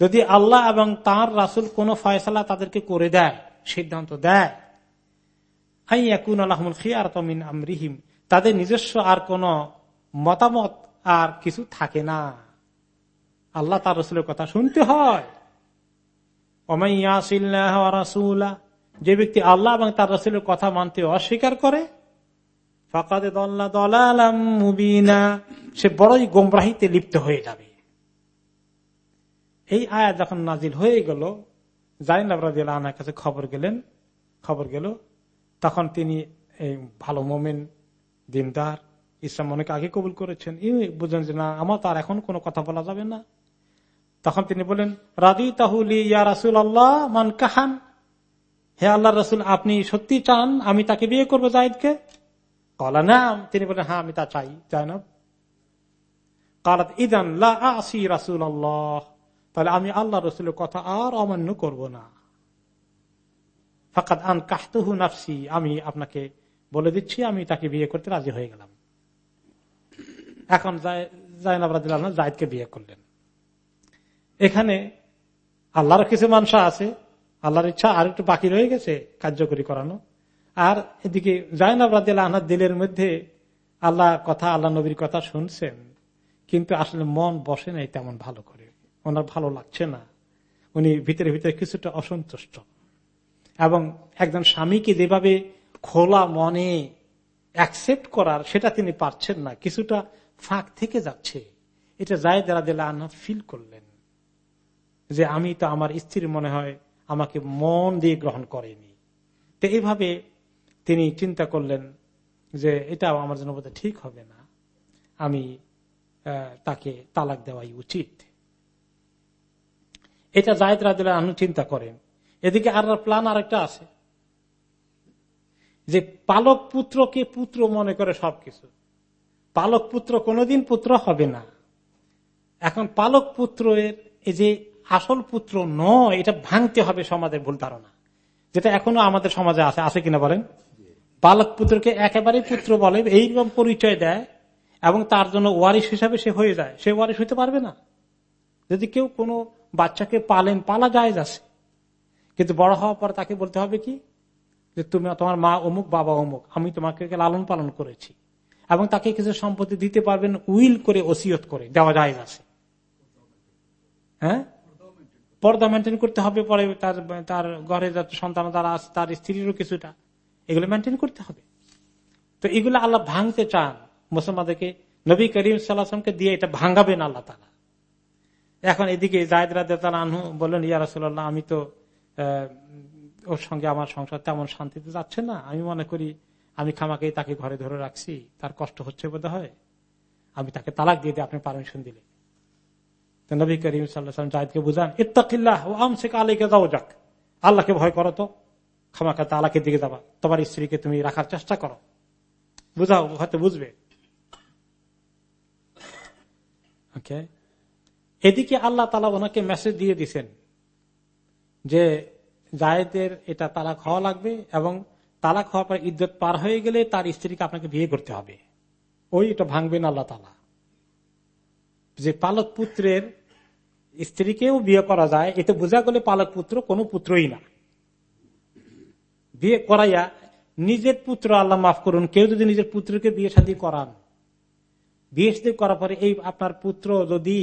যদি আল্লাহ এবং তার রাসুল কোন ফয়সালা তাদেরকে করে দেয়, সিদ্ধান্ত দেয় আমরিহিম, তাদের নিজস্ব আর কোন মতামত আর কিছু থাকে না। আল্লাহ তার রসুলের কথা শুনতে হয়। যে ব্যক্তি আল্লাহ এবং তার রসুলের কথা মানতে অস্বীকার করে, ফাঁকাদে দল্লা সে বড়ই গোমরাহিতে লিপ্ত হয়ে যাবে। এই আয়া যখন নাজিল হয়ে গেল, জাইনাব রাজিয়াল আনার কাছে খবর গেলেন, খবর গেল, তখন তিনি এই ভালো মোমেন, দিনদার, ইসলাম অনেক আগে কবুল করেছেন। বুঝলেন যে না, আমার তার এখন কোনো কথা বলা যাবে না। তখন তিনি বলেন রাজি তাহুলি ইয়া রাসুল আল্লাহ মান কাহান। হে আল্লাহ রাসুল, আপনি সত্যি চান আমি তাকে বিয়ে করব জাহিদকে? কলা না তিনি বলেন হ্যাঁ আমি তা চাই, জাইনব। কালাত, ইদান লা আসি রাসুল আল্লাহ তাহলে আমি আল্লাহ রসুলের কথা আর অমান্য করব না। ফাকাত আন কাহতুহু নাফসি, আমি আপনাকে বলে দিচ্ছি, আমি তাকে বিয়ে করতে রাজি হয়ে গেলাম। এখন জায়দকে বিয়ে করলেন। এখানে আল্লাহর কিছু মানসা আছে, আল্লাহর ইচ্ছা আর একটু বাকি রয়ে গেছে কার্যকরী করানো। আর এদিকে জায়নাব রাজিয়াল আহনার দিলের মধ্যে আল্লাহ কথা, আল্লাহ নবীর কথা শুনছেন, কিন্তু আসলে মন বসে নাই তেমন ভালো করে। ওনার ভালো লাগছে না। উনি ভিতরে ভিতরে কিছুটা অসন্তুষ্ট। এবং একজন স্বামীকে যেভাবে খোলা মনে অ্যাকসেপ্ট করার, সেটা তিনি পারছেন না, কিছুটা ফাঁক থেকে যাচ্ছে। এটা যায় যারা দিলে আনা ফিল করলেন। যে আমি তো আমার স্ত্রীর মনে হয় আমাকে মন দিয়ে গ্রহণ করেনি। তো এইভাবে তিনি চিন্তা করলেন যে এটাও আমার জন্য ঠিক হবে না। আমি তাকে তালাক দেওয়াই উচিত। এটা জায়দ রাদিল্লাহ আনু চিন্তা করেন। এদিকে আর প্ল্যান আরেকটা আছে। যে পালক পুত্রকে পুত্র মনে করে সবকিছু। পালক পুত্র কোনোদিন পুত্র হবে না। এখন পালক পুত্রের এই যে আসল পুত্র নয়, এটা ভাঙতে হবে সমাজের ভুল ধারণা। যেটা এখনও আমাদের সমাজে আছে। আছে কিনা বলেন? পালক পুত্রকে একেবারে পুত্র বলে, এইরকম পরিচয় দেয় এবং তার জন্য ওয়ারিশ হিসাবে সে হয়ে যায়। সে ওয়ারিশ হইতে পারবে না। যদি কেউ কোনো বাচ্চাকে পালেন, পালা যায় আছে। কিন্তু বড় হওয়ার পর তাকে বলতে হবে কি? যে তুমি, তোমার মা অমুক, বাবা অমুক, আমি তোমাকে লালন পালন করেছি। এবং তাকে কিছু সম্পত্তি দিতে পারবেন, উইল করে ওসিয়ত করে, দেওয়া যায় আছে। হ্যাঁ? পর্দা মেনটেন করতে হবে পরে, তার তার ঘরে যত সন্তান তারা আছে, তার স্ত্রীরও কিছুটা। এগুলো মেনটেন করতে হবে। তো এগুলো আল্লাহ ভাঙতে চান। মুসলমানদেরকে নবী করিম সাল্লাহামকে দিয়ে এটা ভাঙাবেন আল্লাহ তালা এখন এদিকে জায়দ রাজু বললেন, ইয়া রাসুল্লাহ আমি তো ওর সঙ্গে আমার সংসার তেমন শান্তিতে যাচ্ছে না। আমি মনে করি আমি খামাকে তাকে ঘরে ধরে রাখছি। তার কষ্ট হচ্ছে বোধ হয় আমি তাকে তালাক দিয়ে দিই, আপনি পারমিশন দিলে। নবী করিম সাল্লাম জাহিদকে বুঝান, ইত্তাকিল্লাহ ও আমসেক আলীকে যাও যাক আল্লাহকে ভয় করো তো। খামাকা তালাকের দিকে যাবা। তোমার স্ত্রীকে তুমি রাখার চেষ্টা করো। বুঝাও, হয়তো বুঝবে। এদিকে আল্লাহ তালা ওনাকে মেসেজ দিয়ে দিছেন যে, জায়েদের এটা তালাক হওয়া লাগবে এবং তালাক হওয়ার পর ইদ্যত পার হয়ে গেলে তার স্ত্রীকে আপনাকে বিয়ে করতে হবে। ওই এটা ভাঙবেন আল্লাহ তালা যে পালক পুত্রের স্ত্রীকেও বিয়ে করা যায়, এতে বোঝা গেলে পালক পুত্র কোনো পুত্রই না। বিয়ে করাইয়া নিজের পুত্র আল্লাহ মাফ করুন, কেউ যদি নিজের পুত্রকে বিয়ে শাদী করান, বিয়ে শাদী করার পরে এই আপনার পুত্র যদি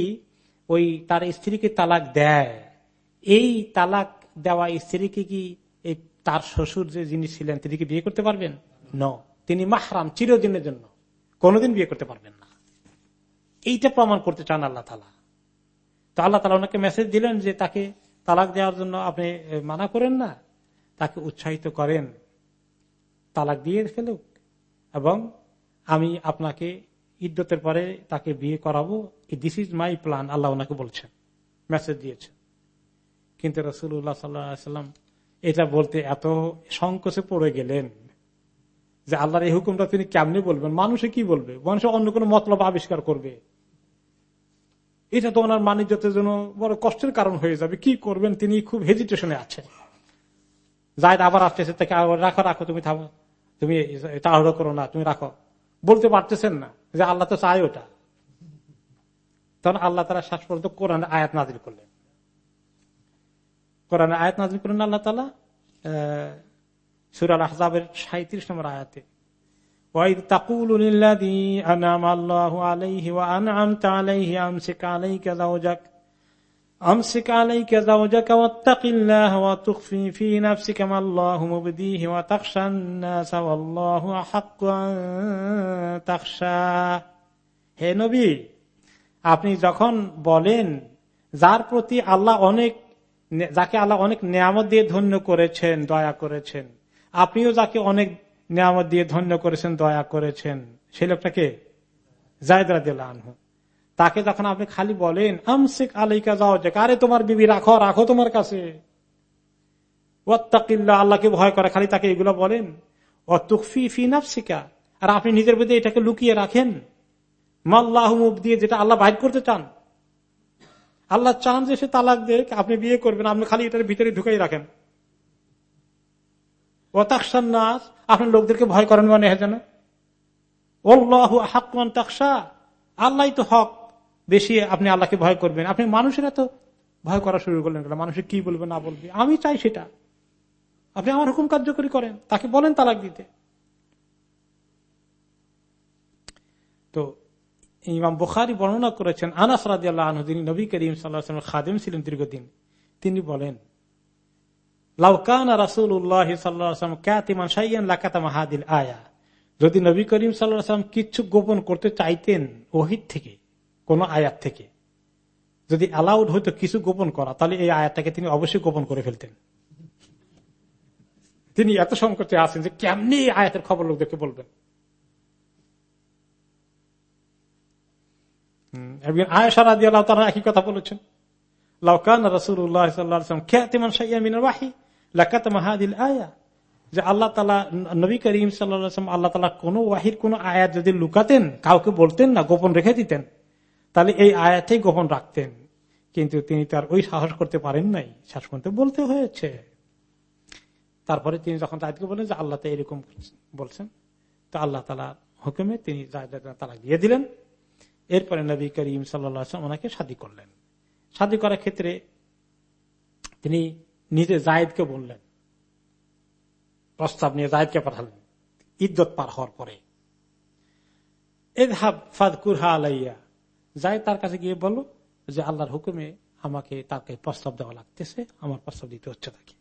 ওই তার স্ত্রীকে তালাক দেয়। এই তালাক দেওয়া স্ত্রীকে কি তার শ্বশুর যে যিনি ছিলেন, তিনি কি বিয়ে করতে পারবেন? ন তিনি মাহরাম, চিরদিনের জন্য। কোনোদিন বিয়ে করতে পারবেন না। এইটা প্রমাণ করতে চান আল্লাহ তালা। তো আল্লাহ তালা ওনাকে মেসেজ দিলেন যে তাকে তালাক দেওয়ার জন্য আপনি মানা করেন না। তাকে উৎসাহিত করেন। তালাক দিয়ে ফেলুক। এবং আমি আপনাকে ইদ্যতের পরে তাকে বিয়ে করাবো দিস ইজ মাই প্ল্যান আল্লাহ ওনাকে বলছেন মেসেজ দিয়েছেন। কিন্তু রসুল্লাহ সাল্লাম এটা বলতে এত সংকোচে পড়ে গেলেন যে আল্লাহর এই হুকুমটা তিনি কেমনি বলবেন? মানুষে কি বলবে? মানুষের অন্য কোনো মতলব আবিষ্কার করবে? এটা তো ওনার মানিজ্যতের জন্য বড় কষ্টের কারণ হয়ে যাবে। কি করবেন? তিনি খুব হেজিটেশনে আছেন। যাই আবার আসতেছে, তাকে আবার রাখো রাখো, তুমি থামো। তুমি তাড়াহুড়ো করো না, তুমি রাখো। বলতে পারতেছেন না। যে আল্লাহ তো চায় ওটা তখন আল্লাহ তারা শ্বাস পর্যন্ত কোরআন আয়াত নাজির করলেন। কোরআন আয়াত নাজির করলেন আল্লাহ তালা সুরাল আহজাবের সাঁত্রিশ নম্বর আয়াতে। আলাইহি ওয়া আনআমতা আলাইহি আমসিক أمسك عليك زوجك أمسك عليك زوجك واتق الله وتخفي في نفسك ما الله مبديه وتخشى الناس والله أحق أن تخشى হে নবী আপনি যখন বলেন যার প্রতি আল্লাহ অনেক যাকে আল্লাহ অনেক নিয়ামত দিয়ে ধন্য করেছেন দয়া করেছেন আপনিও যাকে অনেক নিয়ামত দিয়ে ধন্য করেছেন দয়া করেছেন সেই লোকটাকে আনহু তাকে যখন আপনি খালি বলেন, আমসিক আলাইকা, যাও যে কারে তোমার বিবি রাখো রাখো তোমার কাছে। ওয়াত্তাকিল্লা আল্লাহকে ভয় করে, খালি তাকে এগুলো বলেন। ও তুকফি ফি নাফসিকা আর আপনি নিজের মধ্যে এটাকে লুকিয়ে রাখেন। মাল্লাহ মুখ দিয়ে যেটা আল্লাহ বাইর করতে চান। আল্লাহ চান যে সে তালাক দিয়ে, আপনি বিয়ে করবেন, আপনি খালি এটার ভিতরে ঢুকাই রাখেন। ওতাকসান্নাস আপনার লোকদেরকে ভয় করেন মানে যেন। হাকমান তাকসা আল্লাহ তো হক। বেশি আপনি আল্লাহকে ভয় করবেন। আপনি মানুষেরা তো ভয় করা শুরু করলেন মানুষের কি বলবে, না বলবে? আমি চাই সেটা। আপনি আমার হুকুম কার্যকরী করেন। তাকে বলেন তালাক দিতে। তো ইমাম বুখারি বর্ণনা করেছেন, আনাস রাজি আল্লাহ তিনি নবী করিম সাল্লাহ খাদিম ছিলেন দীর্ঘদিন, তিনি বলেন লাউকানা রাসুল উল্লাহ সাল্লাম ক্যাতিমান সাইয়ান লাকাতা মাহাদিল আয়া। যদি নবী করিম সাল্লাম কিছু গোপন করতে চাইতেন ওহিদ থেকে কোন আয়াত থেকে। যদি অ্যালাউড হইতো কিছু গোপন করা, তাহলে এই আয়াতটাকে তিনি অবশ্যই গোপন করে ফেলতেন। তিনি এত সংকটে আছেন যে কেমনি আয়াতের খবর লোকদেরকে বলবেন? আল্লাহ তালা নবী করিম সাল্লাম আল্লাহ তালা কোন ওয়াহির কোন আয়াত যদি লুকাতেন, কাউকে বলতেন না, গোপন রেখে দিতেন তাহলে এই আয়াতেই গোপন রাখতেন। কিন্তু তিনি তার ওই সাহস করতে পারেন নাই। শেষ করতে বলতে হয়েছে। তারপরে তিনি যখন তাদেরকে বলেন যে আল্লাহ এরকম বলছেন, তো আল্লাহ তালা হুকুমে তিনি তালা দিয়ে দিলেন। এরপরে নবী করিম সাল্লাম ওনাকে শাদী করলেন। শাদী করার ক্ষেত্রে তিনি নিজে জায়দকে বললেন। প্রস্তাব নিয়ে জায়দকে পাঠালেন। ইদ্যত পার হওয়ার পরে। এধাব ফাদ কুরহা আলাইয়া। যাই তার কাছে গিয়ে বলো যে আল্লাহর হুকুমে আমাকে তাকে প্রস্তাব দেওয়া লাগতেছে, আমার প্রস্তাব দিতে হচ্ছে তাকে।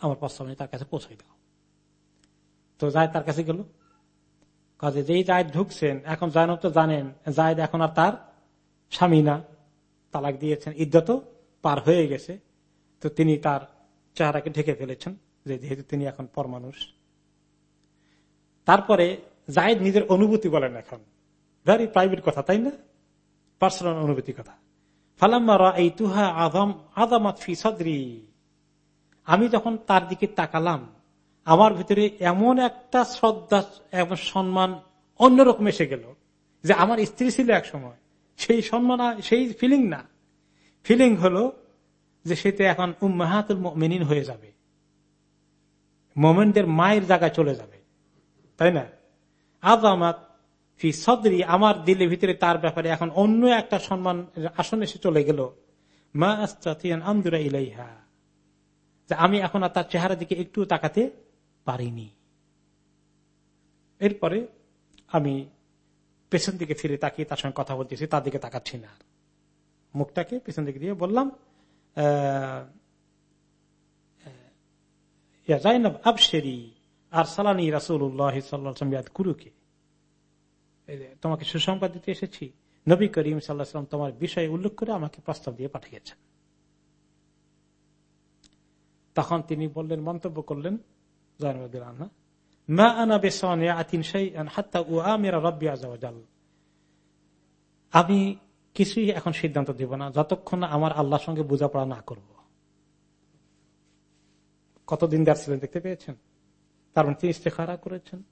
আমার প্রস্তাব নিয়ে তার কাছে পৌঁছাই দাও। তো জায়দ তার কাছে গেল। কাজে যেই জায়দ ঢুকছেন, এখন জায়নব তো জানেন, জায়দ এখন আর তার স্বামী না। তালাক দিয়েছেন, ইদ্যত পার হয়ে গেছে। তো তিনি তার চেহারাকে ঢেকে ফেলেছেন, যে যেহেতু তিনি এখন পরমানুষ। তারপরে জায়দ নিজের অনুভূতি বলেন এখন। ভেরি প্রাইভেট কথা, তাই না? পার্সোনাল অনুভূতি কথা। ফালাম্মা এই তুহা আদম আদামাত ফি সদরি। আমি যখন তার দিকে তাকালাম, আমার ভিতরে এমন একটা শ্রদ্ধা এবং সম্মান অন্যরকম এসে গেল যে আমার স্ত্রী ছিল এক সময়। সেই সম্মান সেই ফিলিং না। ফিলিং হলো যে সেটা এখন উম্মাহাতুল মেনিন হয়ে যাবে। মোমেন্টের মায়ের জায়গায় চলে যাবে। তাই না? আদামাত ফি সদরি, আমার দিলের ভিতরে তার ব্যাপারে এখন অন্য একটা সম্মান আসন এসে চলে গেল। মা আমি এখন আর তার চেহারা দিকে একটু তাকাতে পারিনি। এরপরে আমি পেছন দিকে ফিরে তাকিয়ে তার সঙ্গে কথা বলতেছি, তার দিকে তাকাচ্ছি না মুখটাকে পেছন দিকে দিয়ে বললাম আবশেরি আর সালানি রাসুল্লাহ কুরুকে। তোমাকে সুসংবাদ দিতে এসেছি। নবী করিম সাল্লাহাম তোমার বিষয় উল্লেখ করে আমাকে প্রস্তাব দিয়ে পাঠিয়েছেন। তখন তিনি বললেন, মন্তব্য করলেন আমি কিছুই এখন সিদ্ধান্ত দিব না, যতক্ষণ আমার আল্লাহর সঙ্গে বোঝাপড়া না করব। কতদিন দেখতে পেয়েছেন? তার মানে তিনি ইস্তেখারা করেছেন,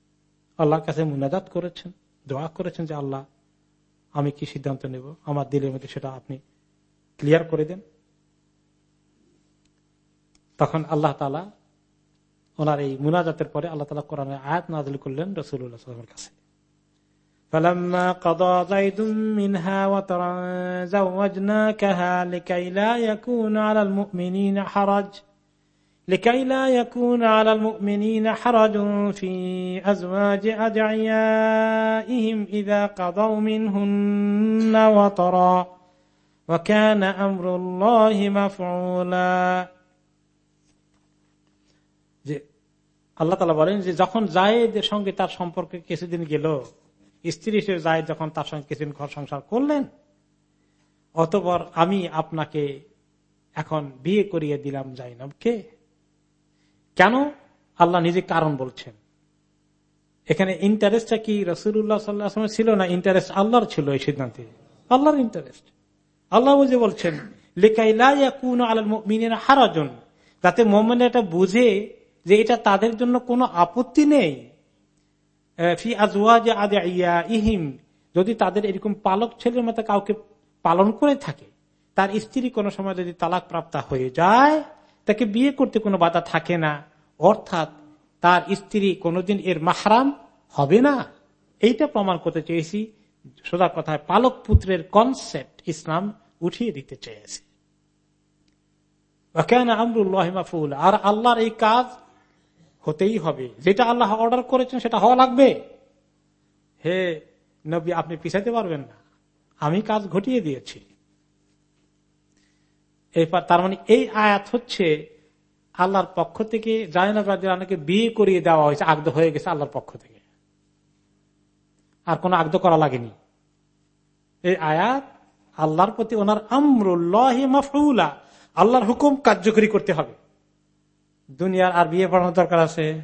আল্লাহর কাছে মুনাজাত করেছেন। দোয়া করেছেন যে আল্লাহ আমি কি সিদ্ধান্ত নেব আমার দিলের মধ্যে সেটা আপনি ক্লিয়ার করে দেন তখন আল্লাহ তালা ওনার এই মুনাজাতের পরে আল্লাহ তালা কোরআনে আয়াত নাজিল করলেন রসুলের কাছে فلما قضى زيد منها وطرا زوجناكها لكي لا يكون على المؤمنين حرج لكي لا يكون على المؤمنين حرج في أزواج أدعيائهم إذا قضوا منهن وطرا وكان أمر الله مفعولا আল্লাহ তালা বলেন যে যখন জায়েদের সঙ্গে তার সম্পর্কে কিছুদিন গেল স্ত্রী হিসেবে জায়েদ যখন তার সঙ্গে কিছুদিন ঘর সংসার করলেন অতপর আমি আপনাকে এখন বিয়ে করিয়ে দিলাম জাইনবকে কেন? আল্লাহ নিজে কারণ বলছেন। এখানে ইন্টারেস্টটা কি? রসুল্লাহ সাল্লাহ ছিল না ইন্টারেস্ট আল্লাহর ছিল এই সিদ্ধান্তে? আল্লাহর ইন্টারেস্ট আল্লাহ বুঝে বলছেন হারাজন। যাতে মোমেন এটা বুঝে যে এটা তাদের জন্য কোনো আপত্তি নেই। ইহিম যদি তাদের এরকম পালক ছেলের মতো কাউকে পালন করে থাকে, তার স্ত্রী কোনো সময় যদি তালাক প্রাপ্ত হয়ে যায় তাকে বিয়ে করতে কোনো বাধা থাকে না। অর্থাৎ তার স্ত্রী কোনোদিন এর মাহরাম হবে না। এইটা প্রমাণ করতে চেয়েছি। সোজা কথায় পালক পুত্রের কনসেপ্ট ইসলাম উঠিয়ে দিতে চেয়েছে। আর আল্লাহর এই কাজ হতেই হবে। যেটা আল্লাহ অর্ডার করেছেন সেটা হওয়া লাগবে। হে নবী, আপনি পিছাতে পারবেন না। আমি কাজ ঘটিয়ে দিয়েছি। তার মানে এই আয়াত হচ্ছে আল্লাহর পক্ষ থেকে রাজিকে বিয়ে করিয়ে দেওয়া হয়েছে আগদ হয়ে গেছে আল্লাহর পক্ষ থেকে। আর কোন আগ্দ করা লাগেনি। এই আয়াত আল্লাহর প্রতি ওনার আমরুল্লাহ আল্লাহর হুকুম কার্যকরী করতে হবে। দুনিয়ার আর বিয়ে পড়ানোর দরকার আছে।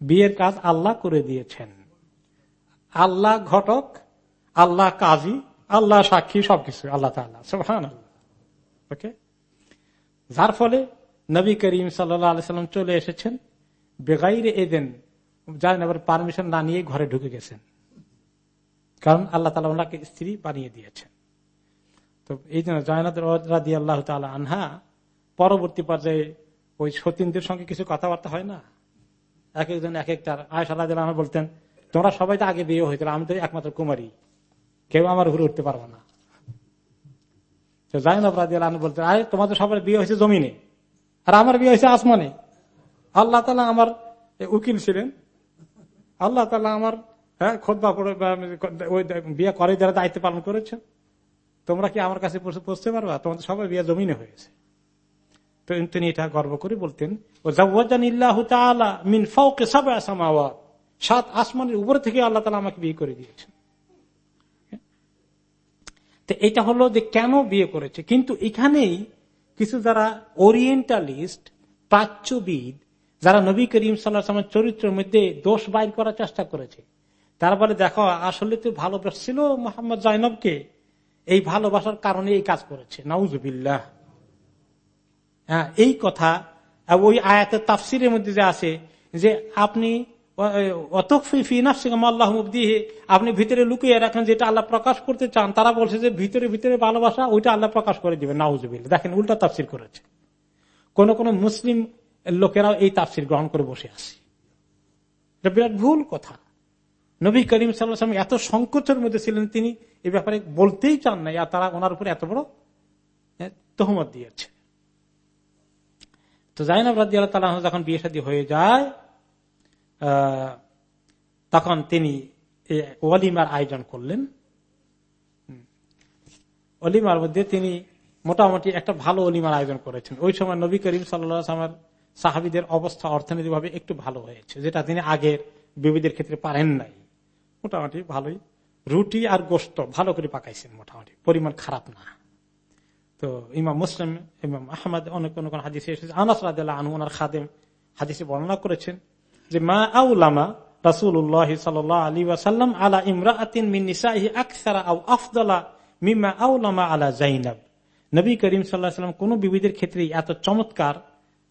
বিয়ের কাজ আল্লাহ করে দিয়েছেন। আল্লাহ ঘটক, আল্লাহ কাজী, আল্লাহ সাক্ষী, সবকিছু, আল্লাহ ওকে যার ফলে নবী করিম সাল্লাম চলে এসেছেন, বেগাইরে এদেন যান এবার পারমিশন না নিয়ে ঘরে ঢুকে গেছেন। কারণ আল্লাহ তালা ওনাকে স্ত্রী বানিয়ে দিয়েছেন। তো এই জন্য জয়নাদ আল্লাহ তালা আনহা পরবর্তী পর্যায়ে ওই সতীনদের সঙ্গে কিছু কথাবার্তা হয় না? এক একজন এক একটার আয় সাল্লাহ আমার বলতেন, তোমরা সবাই তো আগে বিয়ে হয়েছিল, আমি তো একমাত্র কুমারী। কেউ আমার ঘুরে উঠতে পারব না। জাইনব রাজি আল্লাহ বলতেন আয় তোমাদের সবার বিয়ে হয়েছে জমিনে, আর আমার বিয়ে হয়েছে আসমানে। আল্লাহ তালা আমার উকিল ছিলেন। আল্লাহ তালা আমার হ্যাঁ খোদবা পড়ে বিয়ে করে যারা দায়িত্ব পালন করেছেন তোমরা কি আমার কাছে পৌঁছতে পারবা? তোমাদের সবাই বিয়ে জমিনে হয়েছে। তো তিনি এটা গর্ব করে বলতেন, ও মিন ফাউকে সাত আসমানের উপরে থেকে আল্লাহ তালা আমাকে বিয়ে করে দিয়েছেন। তো এটা হলো যে কেন বিয়ে করেছে? কিন্তু এখানেই কিছু যারা ওরিয়েন্টালিস্ট প্রাচ্যবিদ, যারা নবী করিম সাল্লাহামের চরিত্রের মধ্যে দোষ বাইর করার চেষ্টা করেছে তারপরে দেখো, আসলে তো ভালোবাসছিল মোহাম্মদ জাইনবকে। এই ভালোবাসার কারণে এই কাজ করেছে। নাউজুবিল্লাহ। হ্যাঁ এই কথা, ওই আয়াতের তাফসিরের মধ্যে যে আছে যে আপনি আপনি ভিতরে লুকিয়ে রাখেন যেটা আল্লাহ প্রকাশ করতে চান, তারা বলছে যে ভিতরে ভিতরে ভালোবাসা, ওইটা আল্লাহ প্রকাশ করে দিবে নাউজুবিল্লা দেখেন, উল্টা তাফসির করেছে। কোন কোন মুসলিম লোকেরাও এই তাফসির গ্রহণ করে বসে আছে। বিরাট ভুল কথা। নবী করিম সাল্লাম এত সংকোচের মধ্যে ছিলেন তিনি, এ ব্যাপারে বলতেই চান না আর তারা ওনার উপরে এত বড় তহমত দিয়েছে। তো জাইনাব রাজি আল্লাহ তালা যখন বিয়ে শাদী হয়ে যায় তখন তিনি ওয়ালিমার আয়োজন করলেন। অলিমার মধ্যে তিনি মোটামুটি একটা ভালো অলিমার আয়োজন করেছেন। ওই সময় নবী করিম সাল্লামের সাহাবিদের অবস্থা অর্থনৈতিকভাবে একটু ভালো হয়েছে, যেটা তিনি আগের বিবিদের ক্ষেত্রে পারেন নাই। মোটামুটি ভালোই। রুটি আর গোস্ত ভালো করে পাকাইছেন মোটামুটি, পরিমাণ খারাপ না। তো ইমাম মুসলিম, ইমাম আহমদ, অনেক অনেক হাদিসে এসেছে। আনাস আনু ওনার খাদেম হাদিসে বর্ণনা করেছেন যে মা আউলামা রাসুল্লাহ সাল আলী ওয়াসাল্লাম আলা ইমরাতিন মিন নিসাহি আকসারা আউ আফদলা মিমা আউলামা আলা জাইনাব। নবী করিম সাল্লাহাম কোন বিবিদের ক্ষেত্রে এত চমৎকার,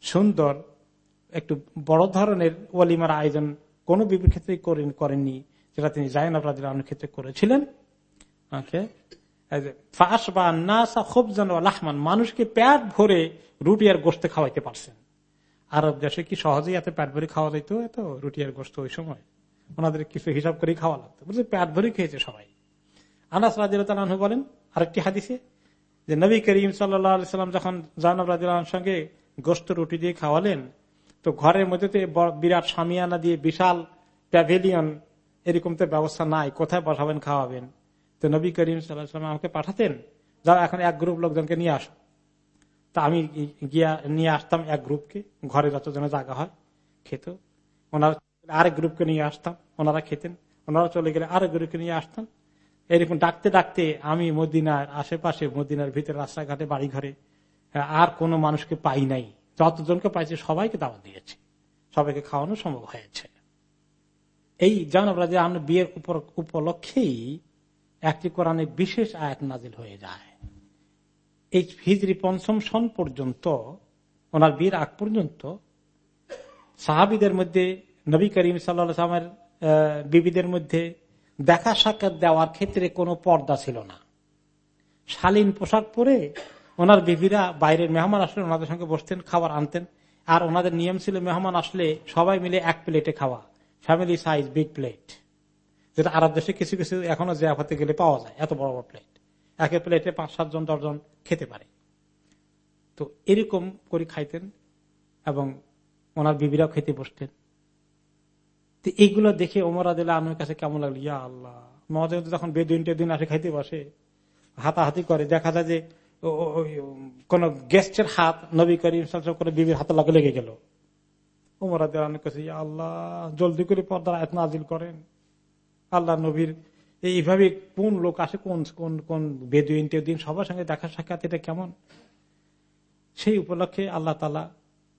সুন্দর, একটু বড় ধরনের ওয়ালিমার আয়োজন কোন বিবির ক্ষেত্রে করেননি, যেটা তিনি জাইনাব রাদির ক্ষেত্রে করেছিলেন। ফাঁস বা নাসা খুব যেন মানুষকে প্যাট ভরে রুটি আর গোস্তে খাওয়াইতে পারছেন। আরব দেশে কি সহজেই এত প্যাট ভরে খাওয়া যেত এত রুটি আর গোস্ত ওই সময়। ওনাদের কিছু হিসাব করেই খাওয়া লাগতো। বুঝলি প্যাট ভরে খেয়েছে সবাই। আনাস রাজিউল্লাহ বলেন, আরেকটি হাদিসে, যে নবী করিম সাল্লাম যখন জানব রাজিউল্লাহর সঙ্গে গোস্ত রুটি দিয়ে খাওয়ালেন, তো ঘরের মধ্যে তো বিরাট সামিয়ানা দিয়ে বিশাল প্যাভেলিয়ন এরকম তো ব্যবস্থা নাই, কোথায় বসাবেন, খাওয়াবেন? তো নবী করিম সাল্লাম আমাকে পাঠাতেন যারা এখন এক গ্রুপ লোকজনকে নিয়ে আসো। তা আমি গিয়া নিয়ে আসতাম এক গ্রুপকে, ঘরে যতজনে জায়গা হয়, খেত। ওনারা আরেক গ্রুপকে নিয়ে আসতাম, ওনারা খেতেন। ওনারা চলে গেলে আরেক গ্রুপকে নিয়ে আসতাম। এরকম ডাকতে ডাকতে আমি মদিনার আশেপাশে, মদিনার ভিতরে রাস্তাঘাটে বাড়ি ঘরে আর কোনো মানুষকে পাই নাই। যতজনকে পাইছে সবাইকে দাওয়া দিয়েছে। সবাইকে খাওয়ানো সম্ভব হয়েছে। এই জানবরা যে আমরা বিয়ের উপলক্ষেই একটি কোরআনে বিশেষ আয়াত নাজিল হয়ে যায়। এই হিজড়ি পঞ্চম সন পর্যন্ত, ওনার বিয়ের আগ পর্যন্ত, সাহাবিদের মধ্যে, নবী করিম সাল্লামের বিবিদের মধ্যে দেখা সাক্ষাৎ দেওয়ার ক্ষেত্রে কোনো পর্দা ছিল না। শালীন পোশাক পরে ওনার বিবিরা বাইরের মেহমান আসলে ওনাদের সঙ্গে বসতেন, খাবার আনতেন। আর ওনাদের নিয়ম ছিল মেহমান আসলে সবাই মিলে এক প্লেটে খাওয়া ফ্যামিলি সাইজ বিগ প্লেট যেটা আরব দেশে কিছু কিছু এখনও জিয়াফাতে গেলে পাওয়া যায়, এত বড় বড় প্লেট একের প্লেটে পাঁচ সাতজন দশজন খেতে পারে। তো এরকম করে খাইতেন এবং ওনার বিবিরাও খেতে বসতেন। তো এইগুলো দেখে ওমর আদিল্লা আমার কাছে কেমন লাগল? ইয়া আল্লাহ। মজা যখন বেদিন টেদিন আসে, খাইতে বসে, হাতাহাতি করে, দেখা যায় যে কোন গেস্টের হাত নবী করিম করে বিবির হাতে লাগে লেগে গেল। ওমর আদিল্লা কাছে ইয়া আল্লাহ, জলদি করে পর্দা এত নাজিল করেন। আল্লাহ নবীর এইভাবে কোন লোক আসে, কোন কোন কোন বেদুইন টেদিন সবার সঙ্গে দেখা সাক্ষাৎ এটা কেমন? সেই উপলক্ষে আল্লাহ তালা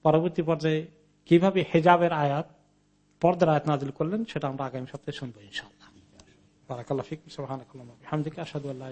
পরবর্তী পর্যায়ে কীভাবে হেজাবের আয়াত, পর্দার আয়াত নাজিল করলেন সেটা আমরা আগামী সপ্তাহে শুনব ইনশাল্লাহ বারাকাল্লাহ ফিক সোহান আসাদুল্লাহ